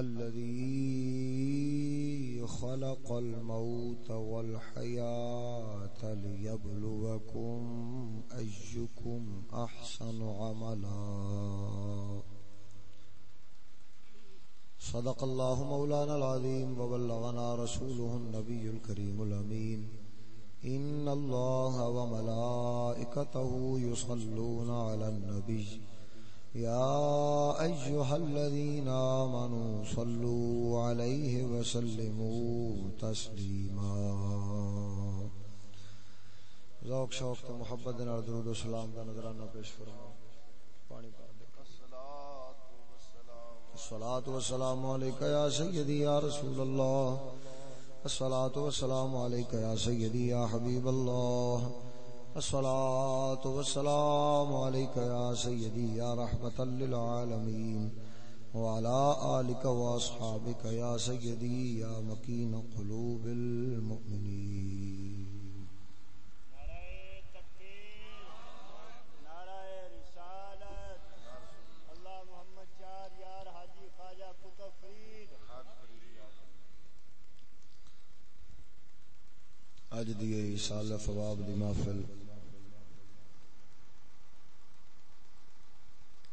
الذي خلق الموت والحياة ليبلوكم أيكم أحسن عملا. صدق الله مولانا العظيم وبلغنا رسوله النبي الكريم الأمين. إن الله وملائكته يصلون على النبي. يا أيها الذين آمنوا صلوا عليه وسلموا تسليما. ذوق، شوق تو محبت نال درود و سلام دا نظرانہ پیش فرماؤ پانی پا دے. الصلاة والسلام علیکہ یا سیدی، یا رسول اللہ. الصلاة والسلام علیکہ یا سیدی، یا حبیب اللہ. الصلاة والسلام عليك يا سيدي يا رحمة للعالمين وعلى آلك وأصحابك يا سيدي يا مكين قلوب المؤمنين. اج دی سال فواب دی محفل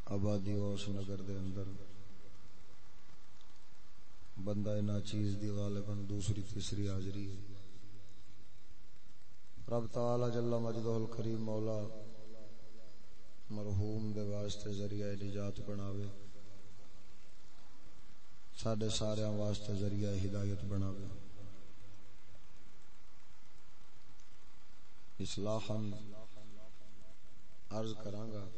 آبادی اس نگر دے اندر۔ بندہ نا چیز دی غالباً دوسری، تیسری حاضری ہے۔ رب تعالی جل مجدہ الکریم مولا مرحوم دے واسطے ذریعہ نجات بناوے۔ ساڈے سارے واسطے ذریعہ ہدایت بناوے۔ اصلاحا عرض کراں گا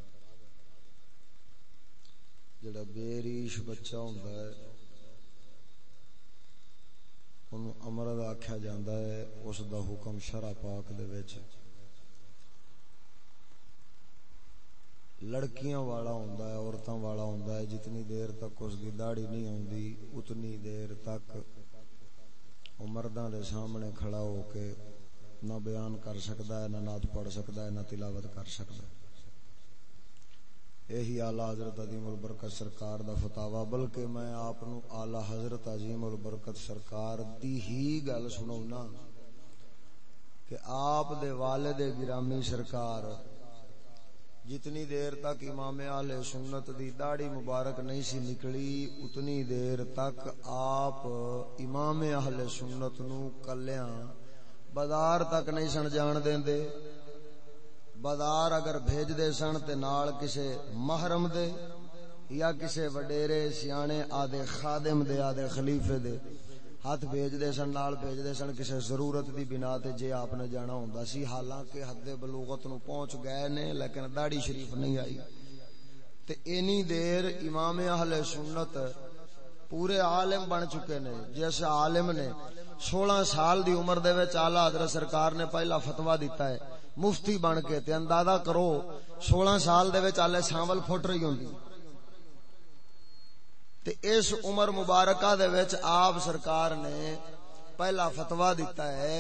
جڑا بے ریش بچہ ہوندا ہے اونوں امرد آکھیا جاندا ہے، اس دا حکم شرع پاک دے وچ۔ لڑکیاں والا ہوندا ہے، عورتاں والا ہوندا ہے، جتنی دیر تک اس دی داڑھی نہیں ہوندی، اتنی دیر تک وہ مرداں دے سامنے کھڑا ہو کے نہ بیان کر سکتا ہے، نہ نعت پڑھ سکتا ہے، نہ تلاوت کر سکتا ہے۔ یہی آلہ حضرت عظیم البرکت سرکار دا فتاوا بلکہ میں آپ آلہ حضرت عظیم البرکت سرکار دی ہی گل سنونا کہ آپ دے والد گرامی سرکار جتنی دیر تک امام آل سنت دی داڑی مبارک نہیں سی نکلی، اتنی دیر تک آپ امام اہل سنت نو کلیاں بازار تک نہیں سن جان دیں دے۔ بازار اگر بھیج دے سن تے نال کسے محرم دے یا کسے وڈیرے سیانے آدھے خادم دے، آدھے خلیفے دے ہاتھ بھیج دے سن، نال بھیج دے سن، کسے ضرورت دی بنا تے جے آپ نے جانا ہوندا سی۔ حالانکہ حد بلوغت نو پہنچ گئے نے، لیکن داڑھی شریف نہیں آئی۔ تے اینی دیر امام اہل سنت پورے عالم بن چکے نے، جیسے عالم نے سولہ سال دی عمر دے وچ اعلی حضرت سرکار نے پہلا فتوا دیتا ہے۔ مفتی بن کے تے اندازہ کرو، سولہ سال دے وچ آلے سانول پھٹ رہی ہوندی۔ تے اس عمر مبارکہ دے وچ آپ سرکار نے پہلا فتوا دیتا ہے۔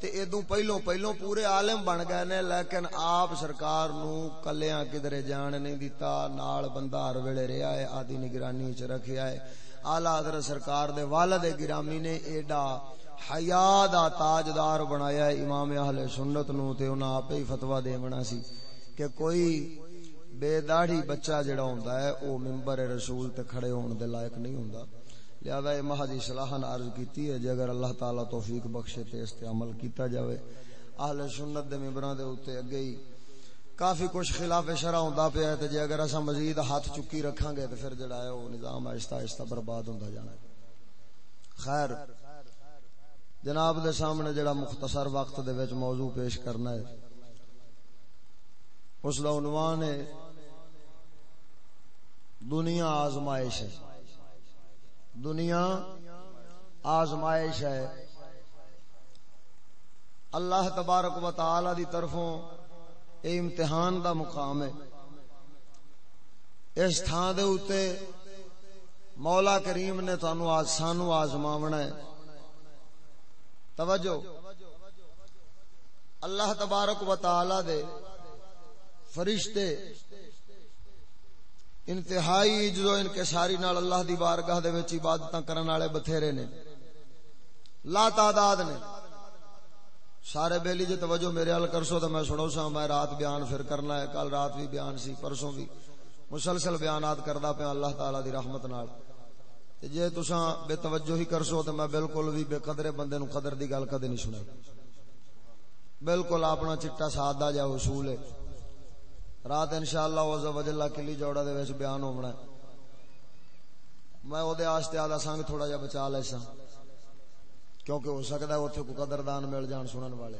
تے ادو پہلو پہلو پورے عالم بن گئے نے، لیکن آپ سرکار نو کلیاں کدھر جان نہیں دیتا نال بندہ ہر ویلے رہیا ہے، آدھی نگرانی چ رکھیا ہے۔ اعلی حضرت سرکار دے والد گرامی نے ایڈا حیا دا تاجدار بنایا امام اہل سنت نو تے انہاں آپ ہی فتوی دیونا سی کہ کوئی بے داڑھی بچہ جڑا ہوندا ہے، او منبر رسول تے کھڑے ہون دے لائق نہیں ہوندا۔ لہذا یہ محض اصلاحاً عرض کیتی ہے، جے اگر اللہ تعالی توفیق بخشے تے اس تے عمل کیتا جاوے۔ اہل سنت دے ممبراں دے اوتے اگے ہی کافی کچھ خلاف شرع ہوندا پیا ہے، تے جے اگر اسا مزید ہاتھ چکی رکھاں گے، تے پھر جڑا ہے، او نظام آہستہ آہستہ برباد ہوندا جانا ہے۔ خیر جناب دے سامنے جڑا مختصر وقت دے وچ موضوع پیش کرنا ہے، اس دا عنوان ہے، دنیا آزمائش ہے۔ دنیا آزمائش ہے۔ اللہ تبارک و تعالی دی طرفوں اے امتحان دا مقام ہے۔ اس تھان دے اوتے مولا کریم نے تانوں آج سانو آزماونا ہے۔ توجہ۔ اللہ تبارک و تعالی دے فرشتے انتہائی جدو ان کے ساری نال اللہ دی بارگاہ دے وچ عبادتاں کرن والے بتھیرے نے۔ لا تعداد نے۔ سارے بیلی جی توجہ میرے حل کرسو تو میں سنو سا، میں رات بیان پھر کرنا ہے، کل رات بھی بیان سی، پرسوں بھی مسلسل بیانات کردا پیا اللہ تعالی دی رحمت نال۔ جے تساں بے توجہ ہی کرسو تے میں بالکل بھی بے قدرے بندے نو قدر دی گل کدے نہیں سنائی۔ بالکل اپنا چٹا سادہ جا اصول ہے۔ رات انشاءاللہ عز وجل کلی جوڑا دے وچ بیان ہونا ہے۔ میں او دے واسطے آدھا سنگ تھوڑا جا بچا لے سا کیونکہ ہو سکتا ہے اوتھے کو قدردان مل جان سنن والے۔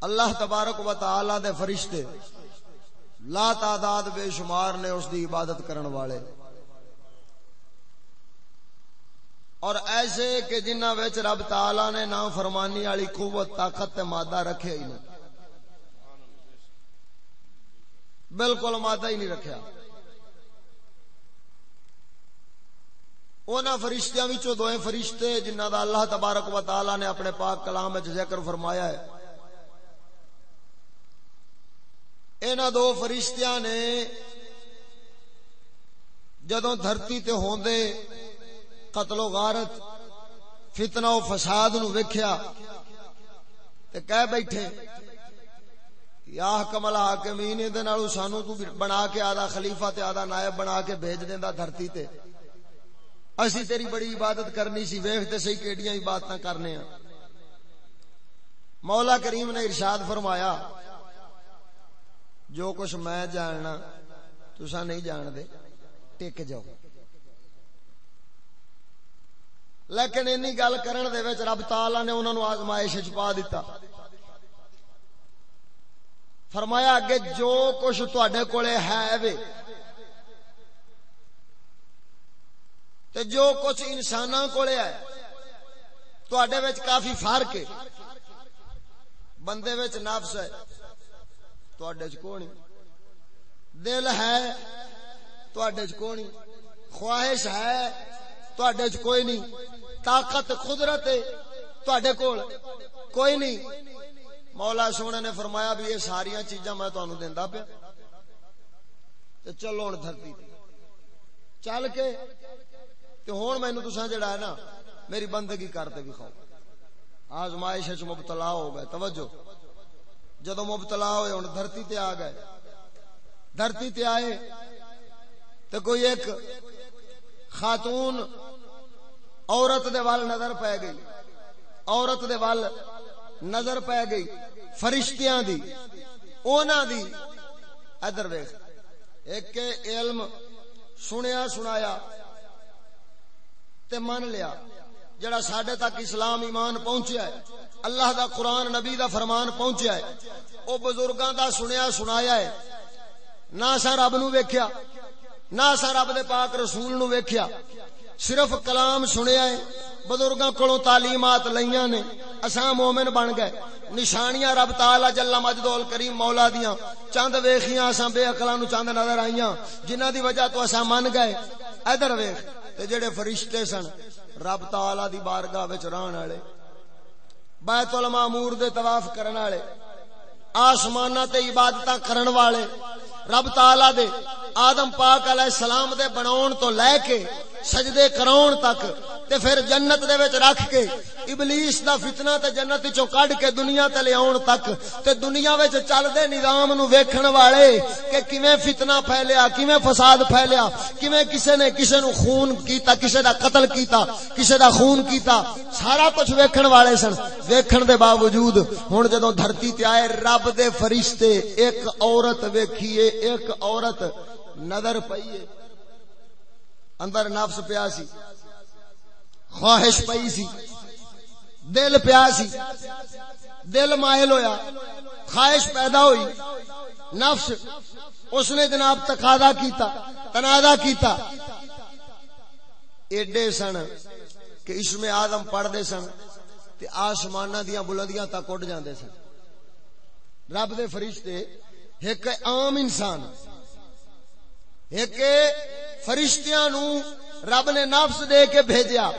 اللہ تبارک و تعالی دے فرشتے لا تعداد بے شمار نے اس دی عبادت کرن والے۔ اور ایسے کہ جنہ وچ رب تعالی نے نا فرمانی والی قوت، طاقت تے مادہ رکھے ہی نہیں۔ بالکل مادہ ہی نہیں رکھیا۔ اونا فرشتیاں وچوں دوئے فرشتے جنہ دا اللہ تبارک و تعالی نے اپنے پاک کلام وچ ذکر فرمایا ہے۔ اینا دو فرشتیاں نے جدوں دھرتی تے ہوندے قتل و غارت، فتنہ و فساد نو ویکھیا، تے کہہ بیٹھے، یا حکم الحاکمین دے نالو سانو تو بنا کے آدھا خلیفہ تے آدھا نائب بنا کے بھیج دیندا دھرتی تے۔ اسی تیری بڑی عبادت کرنی سی، ویکھ تے صحیح کیڑیاں عبادتاں کرنے ہیں مولا کریم نے ارشاد فرمایا جو کچھ میں جاننا تسا نہیں جان دے ٹک جاؤ۔ لیکن اینی گل کرن دے وچ رب تعالی نے انہاں نو آزمائش وچ پا دیتا فرمایا اگے جو کچھ تواڈے کولے ہے وے، تے جو کچھ انساناں کولے ہے، تواڈے وچ کافی فرق ہے۔ بندے وچ نفس ہے۔ تواڈے چ کونی دل ہے تواڈے چ کونی خواہش ہے تواڈے چ کوئی نہیں طاقت قدرت تواڈے کول کوئی نہیں مولا سونے نے فرمایا بھی یہ ساری چیزاں میں تانوں دیندا پیا تے چلو ہن دھرتی چل کے تے ہن مینوں تساں جڑا ہے نا میری بندگی کرتے بھی کھاؤ آزمائش وچ مبتلا ہو گئے توجہ جدو مبتلا ہوئے ہوں دھرتی تے آ گئے۔ دھرتی تے آئے تو کوئی ایک خاتون عورت دے وال نظر پہ گئی۔ عورت دے وال نظر پہ گئی فرشتیاں دی، اونا دی۔ ادھر ویخ ایک علم سنیا سنایا تے من لیا، جڑا ساڈے تک اسلام ایمان پہنچیا ہے۔ اللہ دا قرآن نبی دا فرمان پہنچیا ہے۔ او بزرگاں دا سنیا سنایا ہے۔ نہ سا رب نو ویکھیا، نہ سا رب دے پاک رسول نو ویکھیا۔ صرف کلام سنیا ہے۔ بزرگاں کولوں تعلیمات لیاں نے۔ اساں مومن بن گئے۔ نشانیاں رب تعالی جل مجدول کریم مولا دیاں۔ چند ویکھیاں اساں بے عقلاں نو چند نظر آئیاں۔ جنہاں دی وجہ تو اساں من گئے۔ ادھر ویکھ، تے جڑے فرشتے سن، رب تعالی دی بارگاہ وچ رہن والے۔ بیت المامور دے طواف کرن والے آسمانہ تے عبادتاں کرن والے، رب تعالی دے، آدم پاک علیہ السلام دے بناون تو لے کے سجدے کراون تک تے پھر جنت دے وچ رکھ کے ابلیس دا فتنہ تے جنت چوں کڈ کے دنیا تے لے آون تک تے دنیا وچ چل دے نظام نو ویکھن والے کہ کیویں فتنہ پھیلیا، کیویں فساد پھیلیا، کیویں کسے نے کسے نو خون کیتا، کسے دا قتل کیتا، کسے دا خون کیتا، سارا کچھ ویکھن والے سن۔ ویکھن دے باوجود ہن جدوں دھرتی تے آئے رب دے فرشتے ایک عورت ویکھیے، ایک عورت نظر پئیے۔ اندر نفس پیا سی، خواہش پئی سی، دل پیا سی، دل مائل ہویا، خواہش پیدا ہوئی، نفس اس نے جناب تقاضا کیتا، تنازع کیتا۔ ایڈے سن کہ اس میں آدم پڑھتے سن تے آسمانہ دیاں بلندیاں تک اٹھ جاندے سن۔ رب دے فرشتے ایک عام انسان ایک فرشتیاں نو رب نے نفس دے کے بھیجیا،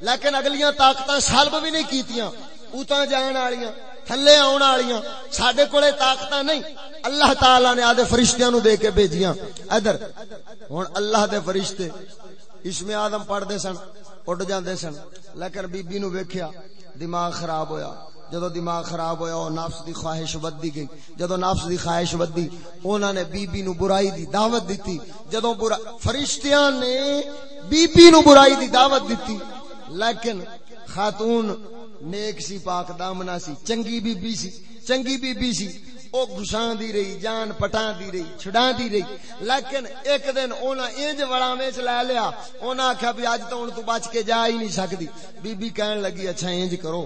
لیکن اگلیاں طاقت سلب بھی نہیں کیتیاں، اوتاں جان والیاں تھلے آن والیاں سڈے کولے طاقت نہیں۔ اللہ تعالی نے آدھے فرشتیاں نو دے کے بھیجیاں۔ ادھر، ہن اللہ دے فرشتے اس میں آدم پڑھتے سن، اڈ جاندے سن، لیکن بی بی نو ویکھیا، دماغ خراب ہویا۔ جدو دماغ خراب ہویا، او نفس دی خواہش ودی گئی۔ جدو نفس دی خواہش ودی انہاں نے بی بی نو برائی دی دعوت دتی جدو برا، فرشتیاں نے بی بی نو برائی دی دعوت دتی لیکن خاتون نیک سی، پاک دامنا سی، چنگی بی بی سی، چنگی بی بی سی۔ او گھسان دی رہی، جان پٹان دی رہی چھڑان دی رہی۔ لیکن ایک دن اونا انج وڑا میں لے لیا۔ اونا آکھا بھی آج تو ان تو بچ کے جا ہی نہیں سکتی بی بی کہن لگی اچھا انج کرو۔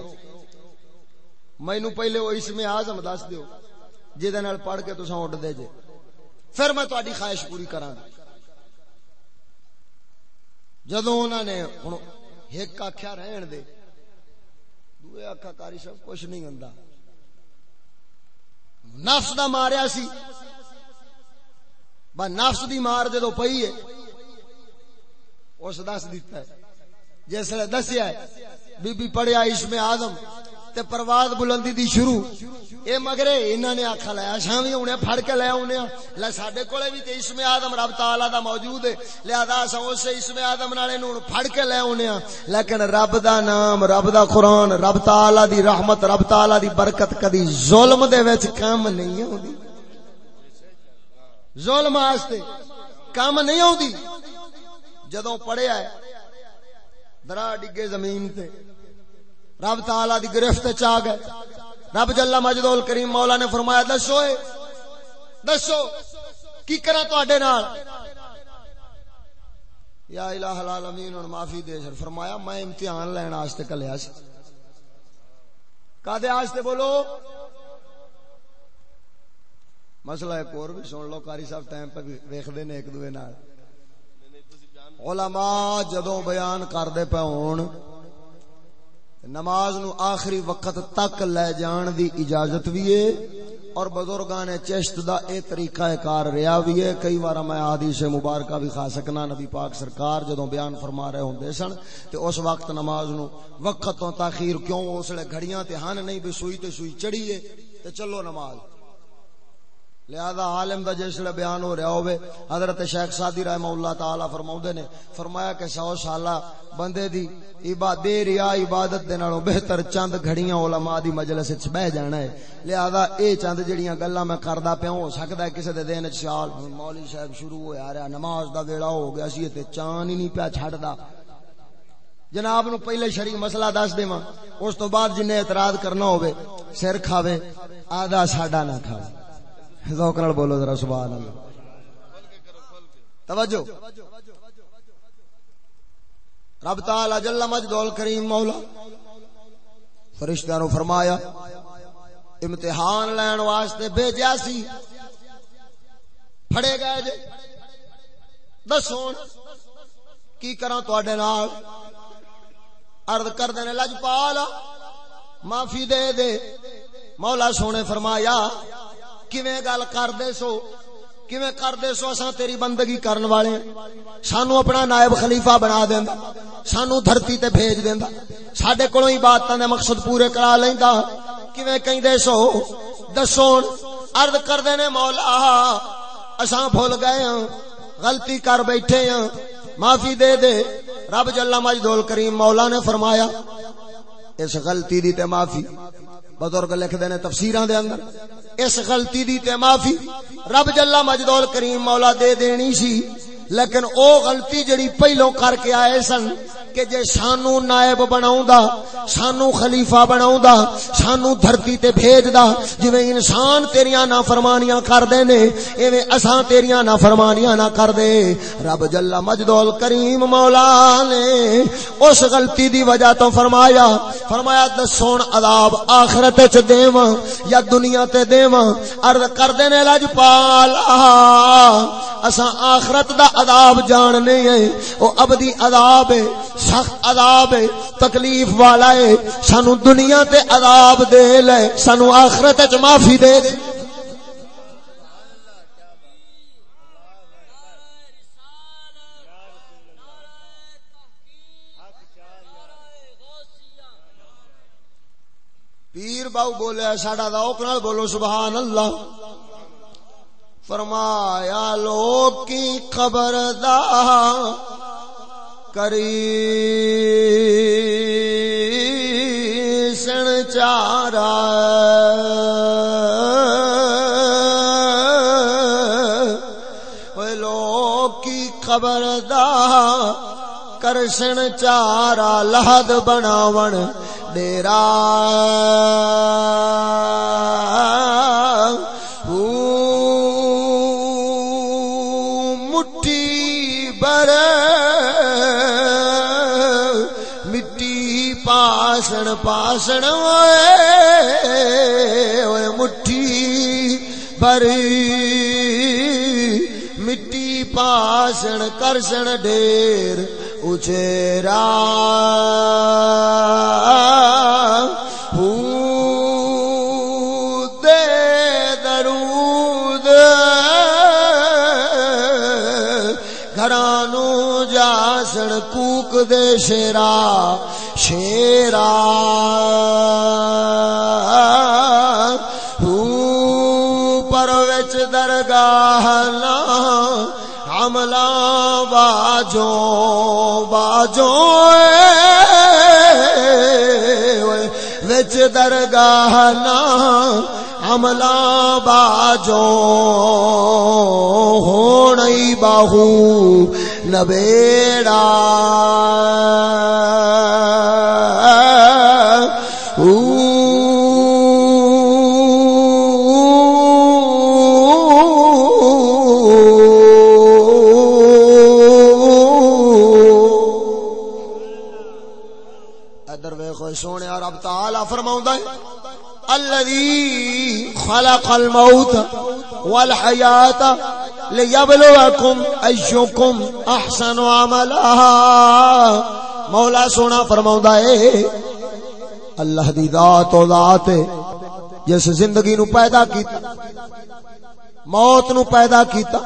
میں نو پہلے وہ اس میں آزم دس دیو، جیدے نال پڑھ کے تو ساں اٹھ دے جے۔ پھر میں تو خواہش پوری کران جدو انہوں نے ایک آخیا رہن دے دوے آخا کاری سب کچھ نہیں ہوں نفس دا ماریا سی۔ با نفس دی مار جدو پئی ہے، اس دس دیتا ہے۔ جس دسیا ہے، بی بی پڑھیا اس میں آدم تے پرواز بلندی دی شروع۔ اے مگرے انہاں نے آکھا لایا شاں وی ہونے پھڑ کے لے اونے لے ساڈے کولے وی تے اسم آدم رب تعالی دا موجود ہے۔ لہذا اساں اس اسم آدم نالے نوں پھڑ کے لے اونے لیکن رب دا نام، رب دا قرآن، رب تعالی دی رحمت، رب تعالی دی برکت کدی ظلم دے وچ کام نہیں ہوندی ظلم واسطے کام نہیں ہوندی جدوں پڑھیا ہے، درا ڈگے زمین تے۔ رب تعالی دی گرفت چاہ گئے۔ رب جل مجدول کریم مولا نے فرمایا، دسو اے، دسو، کی کرا تواڈے نال؟ یا الہ العالمین اور معافی دے سر۔ فرمایا، میں امتحان لینا واسطے کلیا سی کدے واسطے بولو؟ مسئلہ ایک اور بھی سن لو کاری صاحب ٹائم پہ ویکھدے نے ایک دوے نال۔ علماء جدوں بیان کردے پے ہون نماز نو آخری وقت تک لے جان دی اجازت بھی ہے۔ اور بزرگاں نے چشت دا اے طریقہ کار ریا بھی ہے۔ کئی بار میں حدیث مبارکہ بھی کھا سکنا نبی پاک سرکار جدوں بیان فرما رہے ہوندے سن تے اس وقت نماز نو وقت تو تاخیر کیوں اس لے گھڑیاں تے ہن نہیں بھی سوئی تے سوئی چڑھی ہے تے چلو نماز۔ لہذا عالم دا جسل بیان ہو رہا ہوئے، حضرت شیخ سادی رحمہ اللہ تعالی فرماؤں نے، فرمایا کہ سو سالہ بندے دی عبادت دے ریا عبادت دے نالوں بہتر چند گھڑیاں علماء دی مجلس وچ بیٹھ جانا ہے۔ لہذا اے چند جڑیاں گلاں میں کردا پیا ہو سکدا ہے کسے دے دین وچ خیال مولوی صاحب شروع ہویا رہا، نماز دا ویلا ہو گیا سی، تے چان ہی نہیں پیا چھڑدا جناب نو پہلے شریع مسئلہ دس دیواں، اس تو بعد جن اعتراض کرنا ہوے سر کھاوے، آدھا ساڈا نہ کھاوے۔ ذوق نال بولو ذرا، سبحان اللہ۔ توجہ۔ رب تعالی جل مجدول کریم مولا فرشتیاں نو فرمایا، امتحان لین واسطے بھیجیا سی۔ پھڑے گئے جے۔ دسو کی کراں تواڈے نال؟ عرض کر دینے لجپال معافی دے دے۔ مولا سونے فرمایا کیویں گل کر دے سو؟ کیویں کر دے سو اساں تیری بندگی کرن والے؟ سانو اپنا نائب خلیفہ بنا دیندا، سانو دھرتی تے بھیج دیندا۔ ساڈے کولوں عبادتاں دے مقصد پورے کرا لیندا۔ کیویں کہندے سو؟ دسو، عرض کر دے نے مولا، اساں بھول گئے ہاں غلطی کر بیٹھے ہاں۔ معافی دے دے۔ رب جل مجدول کریم مولا نے فرمایا، اس غلطی دی تے معافی۔ بزرگ لکھ دینے تفسیران دے اندر، اس غلطی دی تے معافی رب جل مجدول کریم مولا دے دینی سی، لیکن او غلطی جڑی پہلو کر کے آئے سن کہ جے سانو نائب بناؤں دا سانو خلیفہ بناؤں دا سانو دھرتی تے بھیج دا جویں انسان تیریاں نا فرمانیاں کر دے نے، ایویں اساں تیریاں نا فرمانیاں نہ کر دے۔ رب جل مجدول کریم مولا نے اس غلطی دی وجہ تو فرمایا فرمایا دسون عذاب آخرت وچ دیواں یا دنیا تے دیواں۔ عرض کر دے نے لج پال اساں آخرت دا عذاب جاننے ہیں، او ابدی عذاب ہے۔ سخت عذاب ہے، تکلیف والا ہے، سانو دنیا تے عذاب دے لے، سانو آخرت وچ معافی دے دے پیر باو بولے، ساڈا ذوق نال بولو، سبحان اللہ۔ فرمایا، لوگ کی خبر کری سن چارا لوگ کی خبر دا کرسن چارا لہد بناون ڈیرا پاسن پاسن مٹھی بری مٹی پاسن کرسن ڈیر اچیرا درود گھرانو جاسن کوک دے شیرا۔ شیرا پر وچ درگاہ نا عملہ باجو باجو وچ درگاہ نا عملہ باجو ہونئی باہو، نبیڑا۔ سونے رب تعالی فرماؤں ہے الذي خلق الموت والحیات لیبلوکم ایشکم احسن عملا۔ مولا سونا فرماؤں ہے اللہ دی ذات و ذات جس زندگی نو پیدا کیتا، موت نو پیدا کیتا،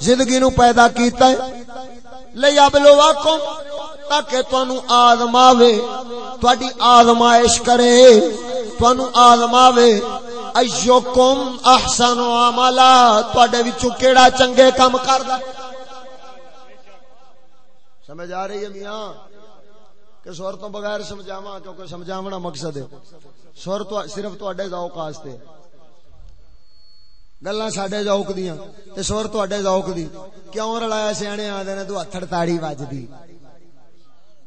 زندگی نو پیدا کیتا ہے۔ لیبلوکم، تاکہ تانو آزماوے تواڈی آزمائش کرے۔ تانو آزماوے ایوکم احسن عملا، تواڈے وچوں کیڑا چنگے کام کردا سمجھ آ رہی ہے میاں؟ کہ سور تو بغیر سمجھاواں کیونکہ سمجھاونا مقصد ہے۔ سور تو صرف تواڈے ذوق واسطے۔ گلا سڈے ذوق دیاں تے سور تواڈے ذوق دی۔ کیوں رلایا سیانے آدھے نے؟ تو ہتھڑ تاڑی وجدی۔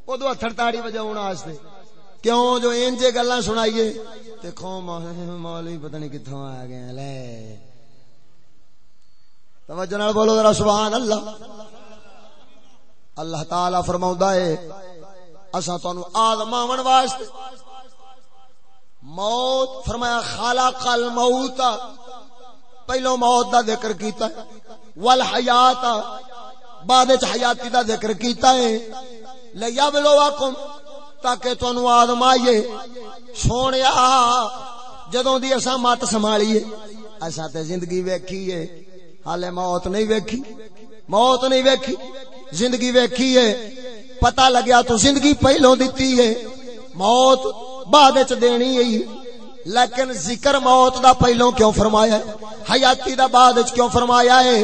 ادو ہتھڑ تاڑی وجاؤ واسطے۔ کیوں جو انجے گلا سنائیے؟ دیکھو مولوی پتہ نہیں کتوں آ گئے لے۔ توجہ نال بولو ذرا، سبحان اللہ۔ اللہ تعالی فرماوندا ہے اساں تانوں آزماون واسطے۔ موت، فرمایا خالق الموت پہلو موت دا ذکر کیتا ہے۔ والحیات بعد وچ حیاتی دا ذکر کیتا ہے۔ لیبلوکم تاکہ تانوں آزمائیے۔ سونیا، جدوں دی اساں مت سنبھالیے۔ اساں تے زندگی ویکھی ہے۔ حالے موت نہیں ویکھی۔ موت نہیں ویکھی۔ زندگی ویکھی ہے۔ پتہ لگیا تو زندگی پہلو دتی ہے۔ موت بعد وچ دینی ہے۔ لیکن ذکر موت دا پہلوں کیوں فرمایا ہے؟ حیاتی دا بعد وچ کیوں فرمایا ہے؟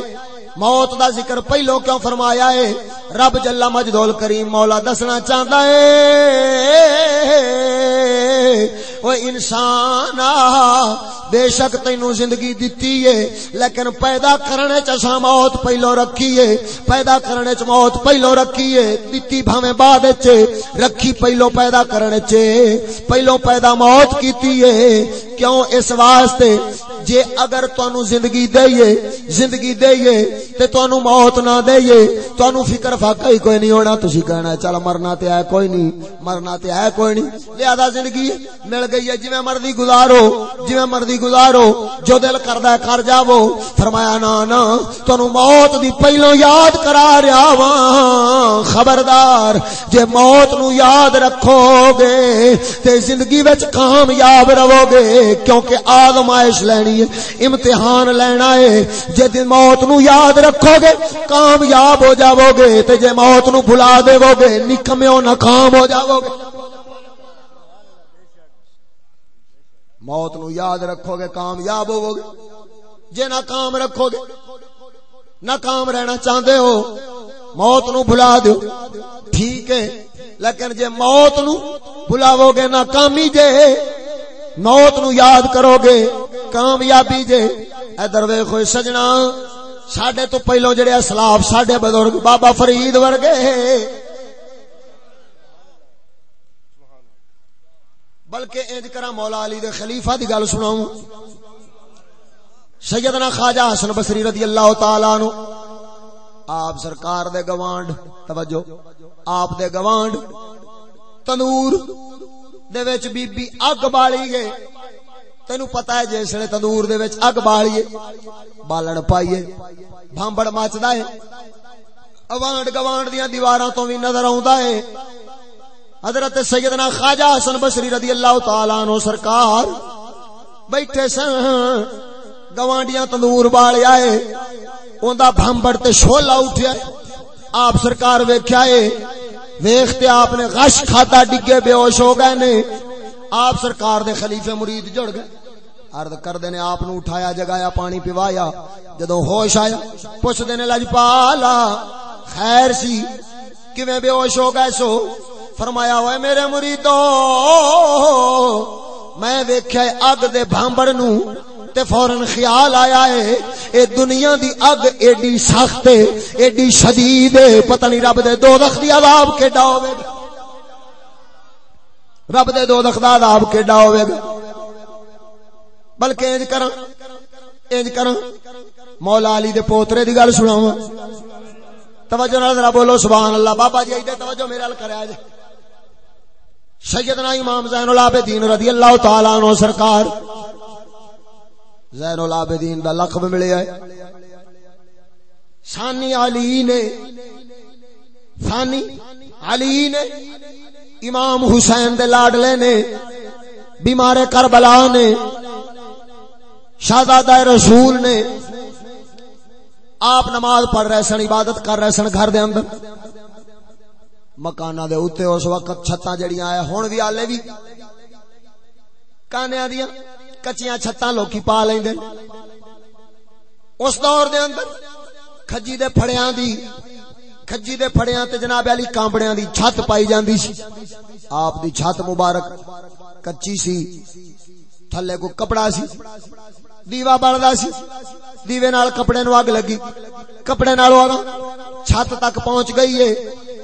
موت دا ذکر پہلو کیوں فرمایا ہے؟ رب جلا مجدول کریم مولا دسنا چاہتا ہے۔ وہ انسان بے شک تینو زندگی دیتی ہے، لیکن پیدا کرنے چا موت پہلو رکھی ہے۔ پیدا کرنے چ موت پہلو رکھی ہے۔ دیتی بھاویں بعد چ رکھی پہلو پیدا کرنے چ۔ پہلو پیدا موت کیتی ہے۔ کیوں؟ اس واسطے، جے اگر تانوں زندگی دئیے زندگی دئیے تے تانوں موت نہ دئیے۔ تانوں فکر فاقہ ہی کوئی نہیں ہونا۔ تسی کہنا ہے، چل مرنا تے ہے کوئی نہیں۔ مرنا تے ہے کوئی نہیں۔ لہذا زندگی مل گئی ہے۔ جویں مرضی گزارو، جویں مرضی گزارو۔ جو دل کردا ہے، کر جاو فرمایا نا نا تانوں موت دی پہلو یاد کرا رہا وا خبردار، جے موت نو یاد رکھو گے تے زندگی وچ کامیاب رہو گے کیونکہ آزمائش لینی ہے، امتحان لینا ہے۔ جے دن موت نو یاد یاد رکھو گے، کامیاب ہو جاؤ گے تے جے موت نو بھلا دے گے نکمیو ناکام ہو جاؤ گے موت نو یاد رکھو گے، کامیاب ہو گے جے ناکام رکھو گے، ناکام رہنا چاہتے ہو، موت نو بھلا دیو۔ ٹھیک ہے، لیکن جے موت نو بلاو گے ناکامی جے، موت نو یاد کرو گے کامیابی جے، ادھر ویکھو سجنا۔ ساڈے تو پہلو جڑے اسلاف ساڈے بزرگ بابا فرید ورگے۔ بلکہ انج کرا مولا علی دے خلیفہ دی گل سناؤں۔ سیدنا خواجہ حسن بصری رضی اللہ تعالی عنہ، آپ سرکار دے گوانڈ، توجہ، آپ دے گوانڈ تندور دے وچ بی بی اگ بالی گئے۔ تینو پتہ ہے جس نے تندور دے وچ اگ بالئیے بالن پائیے، بھامبڑ مچدا ہے۔ اوانڈ گوانڈ دیاں دیواراں تو بھی نظر آوندا ہے۔ حضرت سیدنا خواجہ حسن بصری رضی اللہ تعالی عنہ سرکار بیٹھے سن، گوانڈیاں تندور بال آئے اوندا بھامبڑ تے شولا اٹھیا آپ سرکار ویکھیا اے ویکھتے آپ نے غش کھاتا، ڈگے بے ہوش ہو گئے نے۔ آپ سرکار دے خلیفے مرید جڑ گئے۔ عرض کر دینے آپ نو اٹھایا، جگایا، پانی پیوایا جدو ہوش آیا پوچھ دینے لجپالا خیر سی۔ کیویں بے ہوش ہو گئے سو؟ فرمایا ہوئے میرے مریدو، میں ویکھیا اگ دے بھامبڑ نو تے فورن خیال آیا ہے۔ اے دنیا دی اگ ایڈی سخت ہے، ایڈی شدید ہے۔ پتہ نہیں رب دے دوزخ دی عذاب کیڈا ہوے گا۔ رب دے دوزخ دا عذاب کیڈا ہوے گا۔ بلکہ انج کراں انج کراں مولا علی دے پوترے دی گل سناواں توجہ نال ذرا بولو سبحان اللہ بابا جی ایدے توجہ میرے ال کریا جی سیدنا امام زین العابدین رضی اللہ تعالی عنہ سرکار۔ زین العابدین دا لقب ملیا ہے ثانی علی نے، ثانی علی نے امام حسین دے لاڈلے نے، بیمار کربلا نے شہزادہ رسول نے آپ نماز پڑھ رہے سن، عبادت کر رہے سن گھر دے اندر۔ مکانہ دے اوتے اس وقت چھتاں جڑیاں آئے ہن وی آلے وی۔ کانیاں دیاں کچیاں چھتاں لوکی پا لیندے۔ اس دور دے اندر کھجی دے پھڑیاں دی، کھجی دے پھڑیاں تے جناب علی کامبڑیاں دی چھت پائی جاندی سی۔ آپ دی چھت مبارک کچی سی، تھلے کو کپڑا سی۔ دیوا بلدا سی۔ دیوے نال کپڑے نو اگ لگی۔ کپڑے نال اگ چھت تک پہنچ گئی ہے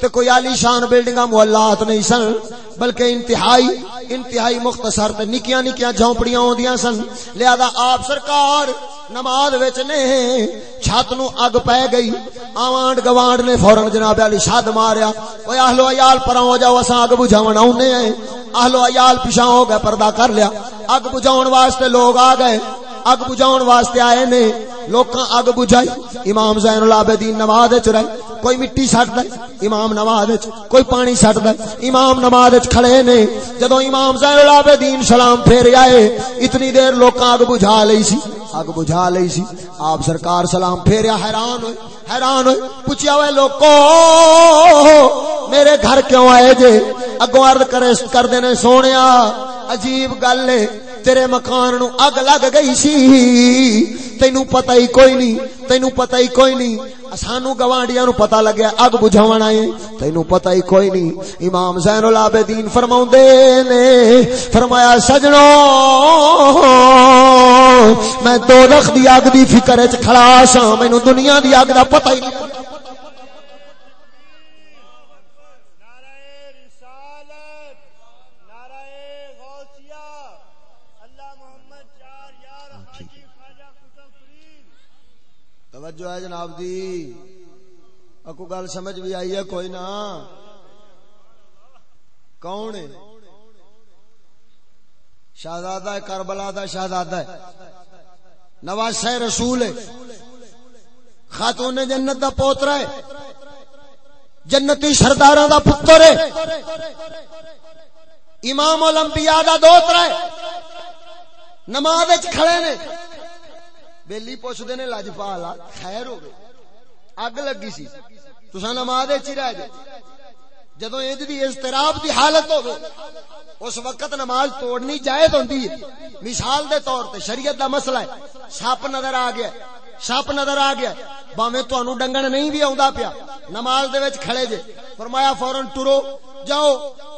تے کوئی عالی شان بلڈنگاں محلات نہیں سن، بلکہ انتہائی انتہائی مختصر تے نکیاں نکیاں جھونپڑیاں ہوندیاں سن۔ لہذا آپ سرکار نماز وچ نے چھت نو اگ پے گئی۔ آوانڈ گوانڈ نے فورن جناب علی شاد ماریا۔ اوے اہل عیال پراں ہو جاؤ، اساں اگ بجھاون اونے ہیں۔ اہل عیال پیچھے ہو گئے، پردہ کر لیا۔ اگ بجھاون واسطے لوگ آ گئے۔ اگ بجھاؤن واسطے آئے نے۔ لوکاں اگ بجھائی۔ امام زین العابدین نماز وچ رہے۔ کوئی مٹی سٹ دے۔ امام نماز وچ۔ کوئی پانی سٹ دے۔ امام نماز وچ کھڑے نے۔ جدوں امام زین العابدین سلام پھیر آئے، اتنی دیر لوکاں اگ بجھا لئی سی۔ اگ بجھا لئی سی۔ آپ سرکار سلام پھیریا، حیران ہوئے۔ حیران ہوئے۔ پوچھیا ہوئے لوکو، میرے گھر کیوں آئے جے؟ اگوں عرض کرے، کر دینے سونیا۔ عجیب گل ہے۔ تیرے مکان نو اگ لگ گئی سی۔ تینو پتہ ہی کوئی نہیں، تینو پتہ ہی کوئی نہیں۔ سانو گوانڈیاں نو پتہ لگیا اگ بجھاون آئے۔ تینو پتہ ہی کوئی نہیں۔ امام زین العابدین فرماوندے نے، فرمایا، سجنو، میں دوزخ دی اگ دی فکر وچ کھڑا سا مینوں دنیا دی اگ دا پتہ ہی نہیں۔ توجہ ہے جناب دی۔ اکو گل سمجھ بھی آئی ہے، کوئی نہ۔ کون ہے؟ شہزادہ ہے، کربلا دا شہزادہ ہے۔ نواز رسول ہے۔ خاتون جنت دا پوترا ہے۔ جنتی سردار دا پتر ہے۔ امام الانبیاء دا دوترا ہے۔ نماز کھڑے نے۔ بیلی پوچھتے نے لجپالا خیر ہو گئی اگ لگی سی۔ تسا نماز رہ جائے جدو انج دی اضطراب دی حالت ہوے اس وقت نماز توڑنی جائز ہوندی ہے۔ مثال دے طور تے شریعت دا مسئلہ ہے۔ سپ نظر آ گیا۔ سپ نظر آ گیا۔ باویں تانوں ڈنگن نہیں بھی آوندا پیا۔ نماز دے وچ کھڑے جے۔ فرمایا فورن ٹرو۔ جاؤ۔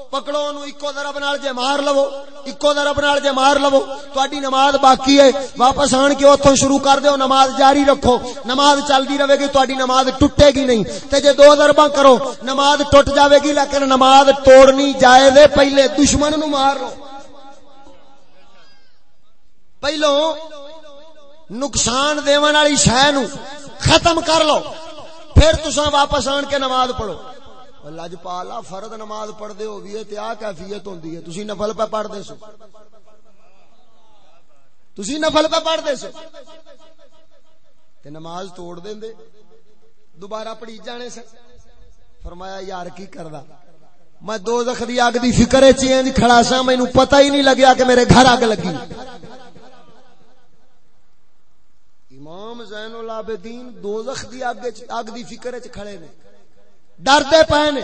پکڑو اونوں اکو ضرب نال جے مار لو، اکو ضرب نال جے مار لو۔ تہاڈی نماز باقی ہے۔ واپس آن کے اوتھوں شروع کر دیو، نماز جاری رکھو۔ نماز چلدی رہے گی تہاڈی نماز ٹوٹے گی نہیں۔ تے جے دو ضرباں کرو، نماز ٹوٹ جاوے گی، لیکن نماز توڑنی جائز ہے۔ پہلے دشمن نو مار لو۔ پہلو نقصان دیون والی شے نو ختم کر لو۔ پھر تساں واپس آن کے نماز پڑھو۔ لج پالا فرد نماز پڑھتے ہو بھی تے آ کیفیت ہوندی ہے۔ تسی نفل پہ پڑھدے سو۔ تسی نفل پہ پڑھدے سو۔ تے نماز توڑ دیندے۔ دوبارہ پڑھی جانے سے فرمایا، یار کی کردا؟ میں دو زخ دی اگ دی فکر چینج کھڑا سا مینوں پتہ ہی نہیں لگیا کہ میرے گھر اگ لگی۔ امام زین العابدین دوزخ دی اگ اگ دی فکر وچ کھڑے نے۔ ڈرتے پے نے۔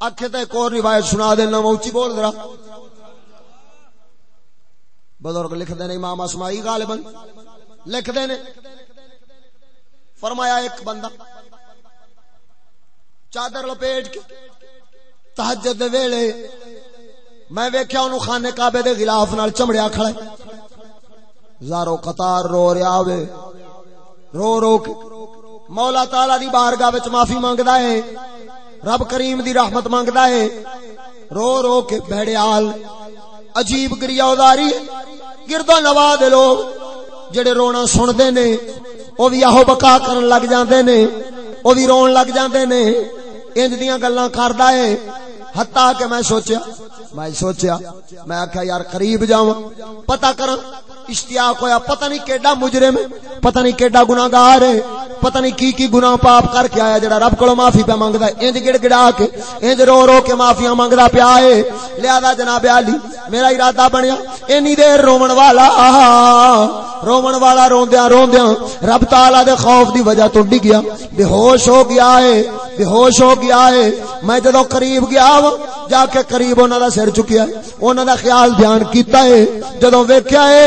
اکھے تے ایک اور روایت سنا دینا میں اونچی بول ذرا۔ بزرگ لکھ دے نے، امام اسماعی غالبا لکھ دے نے۔ فرمایا ایک بندہ چادر لپیٹ کے تہجد ویلے میں ویکھیا اونوں خانے کعبے دے غلاف نال چمڑیا کھڑا زارو قطار رو رہا وے۔ رو رو کے مولا تعالی دی بارگاہ وچ معافی مانگدا ہے۔ رب کریم دی رحمت مانگدا ہے۔ رو رو کے بھڑیال عجیب گریا اداری گردو نوا دے لوگ۔ جڑے رونا سن دے نے، او وی آہو بقا کرن لگ جاندے نے۔ او وی رون لگ جاندے نے۔ انج دیاں گلاں کردا ہے۔ حتا کہ میں سوچیا میں سوچیا، میں آکھیا، یار قریب جاواں۔ پتہ کراں۔ اشتیاق ہویا، پتہ نہیں کیڈا مجرم پتہ نہیں کیڈا گناہگار ہے، پتہ نہیں کی کی گناہ پاپ کر کے آیا جڑا رب کولو معافی پہ منگدا ہے۔ انج گڑ گڑا کے انج رو رو کے معافیاں منگدا پیا ہے۔ لہذا جناب علی، میرا ارادہ بنیا، اینی دیر روون والا روون والا روندیاں روندیاں، رب تعالی دے خوف دی وجہ تو ڈگ گیا۔ بے ہوش ہو گیا ہے، بے ہوش ہو گیا ہے۔ میں جدوں قریب گیا جا کے قریب انہاں دا سر چکیا انہاں دا خیال دھیان کیتا ہے۔ جدوں ویکھیا ہے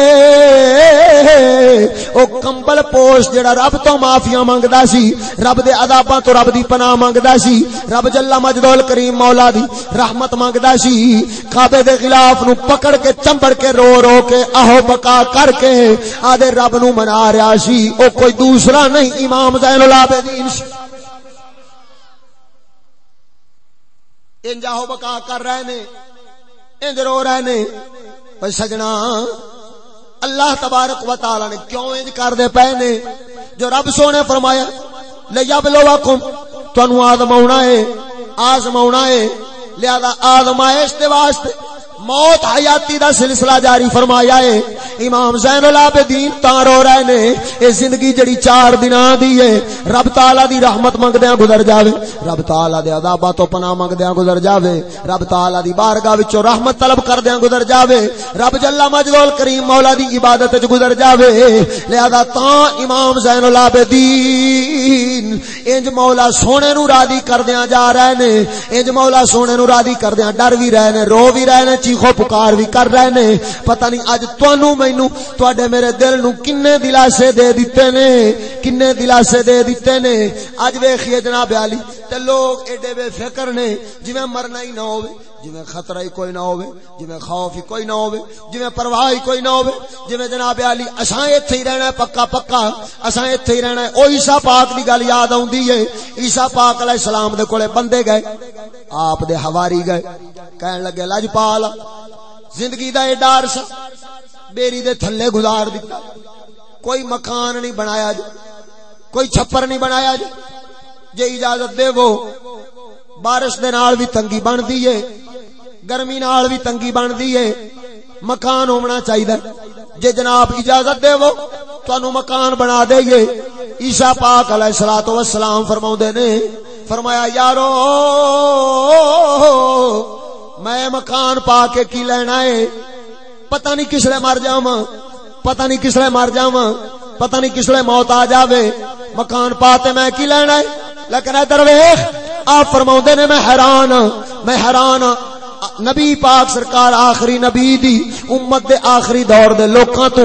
او کمبل پوش جڑا رب تو معافیاں منگدا سی، رب دے عذاباں تو رب دی پناہ منگدا سی، رب جل مجدول کریم مولا دی رحمت منگدا سی، کعبے دے خلاف نو پکڑ کے، چمبڑ کے رو رو کے، اہو بکا کر کے آدے رب نو منا رہا سی۔ او کوئی دوسرا نہیں، امام زین العابدین۔ سی انج اہو بکا کر رہے نے، انج رو رہے نے۔ سجنا اللہ تبارک و تعالی نے کیوں انج کر دے پے نے جو رب سونے فرمایا، لیبلوکم تانوں آزماونا ہے آزماونا ہے، لہذا آزمائش دے واسطے موت حیاتی دا سلسلہ جاری فرمایا ہے۔ امام زین العابدین تا رو رہے نے۔ اے زندگی جڑی چار دناں دی ہے۔ رب تعالی دی رحمت منگدیاں گزر جاوے۔ رب تعالی دے عذاباں تو پناہ منگدیاں گزر جاوے۔ رب تعالی دی بارگاہ وچوں رحمت طلب کردیاں گزر جاوے۔ رب جل مجدول کریم مولا دی عبادت وچ گزر جاوے۔ لہذا تا امام زین العابدین، انج مولا سونے نو راضی کردیاں جا رہے نے۔ انج مولا سونے نو راضی کردیاں ڈر وی رہے نے، رو وی رہے نے چیخو پکار بھی کر رہے نے۔ پتہ نہیں اج تانوں مینوں تواڈے میرے دل نو کنے دلاسے دے دتے نے۔ کنے دلاسے دے دتے نے۔ اج ویکھیے جناب علی تے لوگ ایڈے بے فکر نے، جویں مرنا ہی نہ ہوے جویں خطرہ ہی کوئی نہ ہوے جویں خوف ہی کوئی نہ ہوے جویں پرواہ ہی کوئی نہ ہوے جویں جناب علی، اساں ایتھے ہی رہنا ہے پکا پکا، اساں ایتھے ہی رہنا ہے۔ او عیسی پاک دی گل یاد اوندی ہے، عیسی پاک علیہ السلام دے کولے بندے گئے، آپ دے حواری گئے، کہن لگے، لاجپال، زندگی دا اے ڈار سا، بیری دے تھلے گزار دیتا کوئی مکان نہیں بنایا جی کوئی چھپر نہیں بنایا جی جے اجازت دے وہ، بارش دے نال بھی تنگی بن دی ہے۔ گرمی نال بھی تنگی بن دی ہے۔ مکان ہونا چاہیے جے جناب اجازت دے وہ، تانوں مکان بنا دئیے۔ عیسی پاک علیہ الصلوۃ والسلام فرماوندے نے، فرمایا، یارو، میں مکان پا کے کی لینا ہے۔ پتہ نہیں کس لیے مر جاواں، پتہ نہیں کس لیے مر جاواں، پتہ نہیں کس لیے موت آ جاوے۔ مکان پا تے میں کی لینا ہے؟ لیکن ادھر ویکھ، آپ فرما نے، میں حیران ہاں، میں حیران ہاں۔ نبی پاک سرکار آخری نبی دی، امت دے آخری دور دے لوکاں تو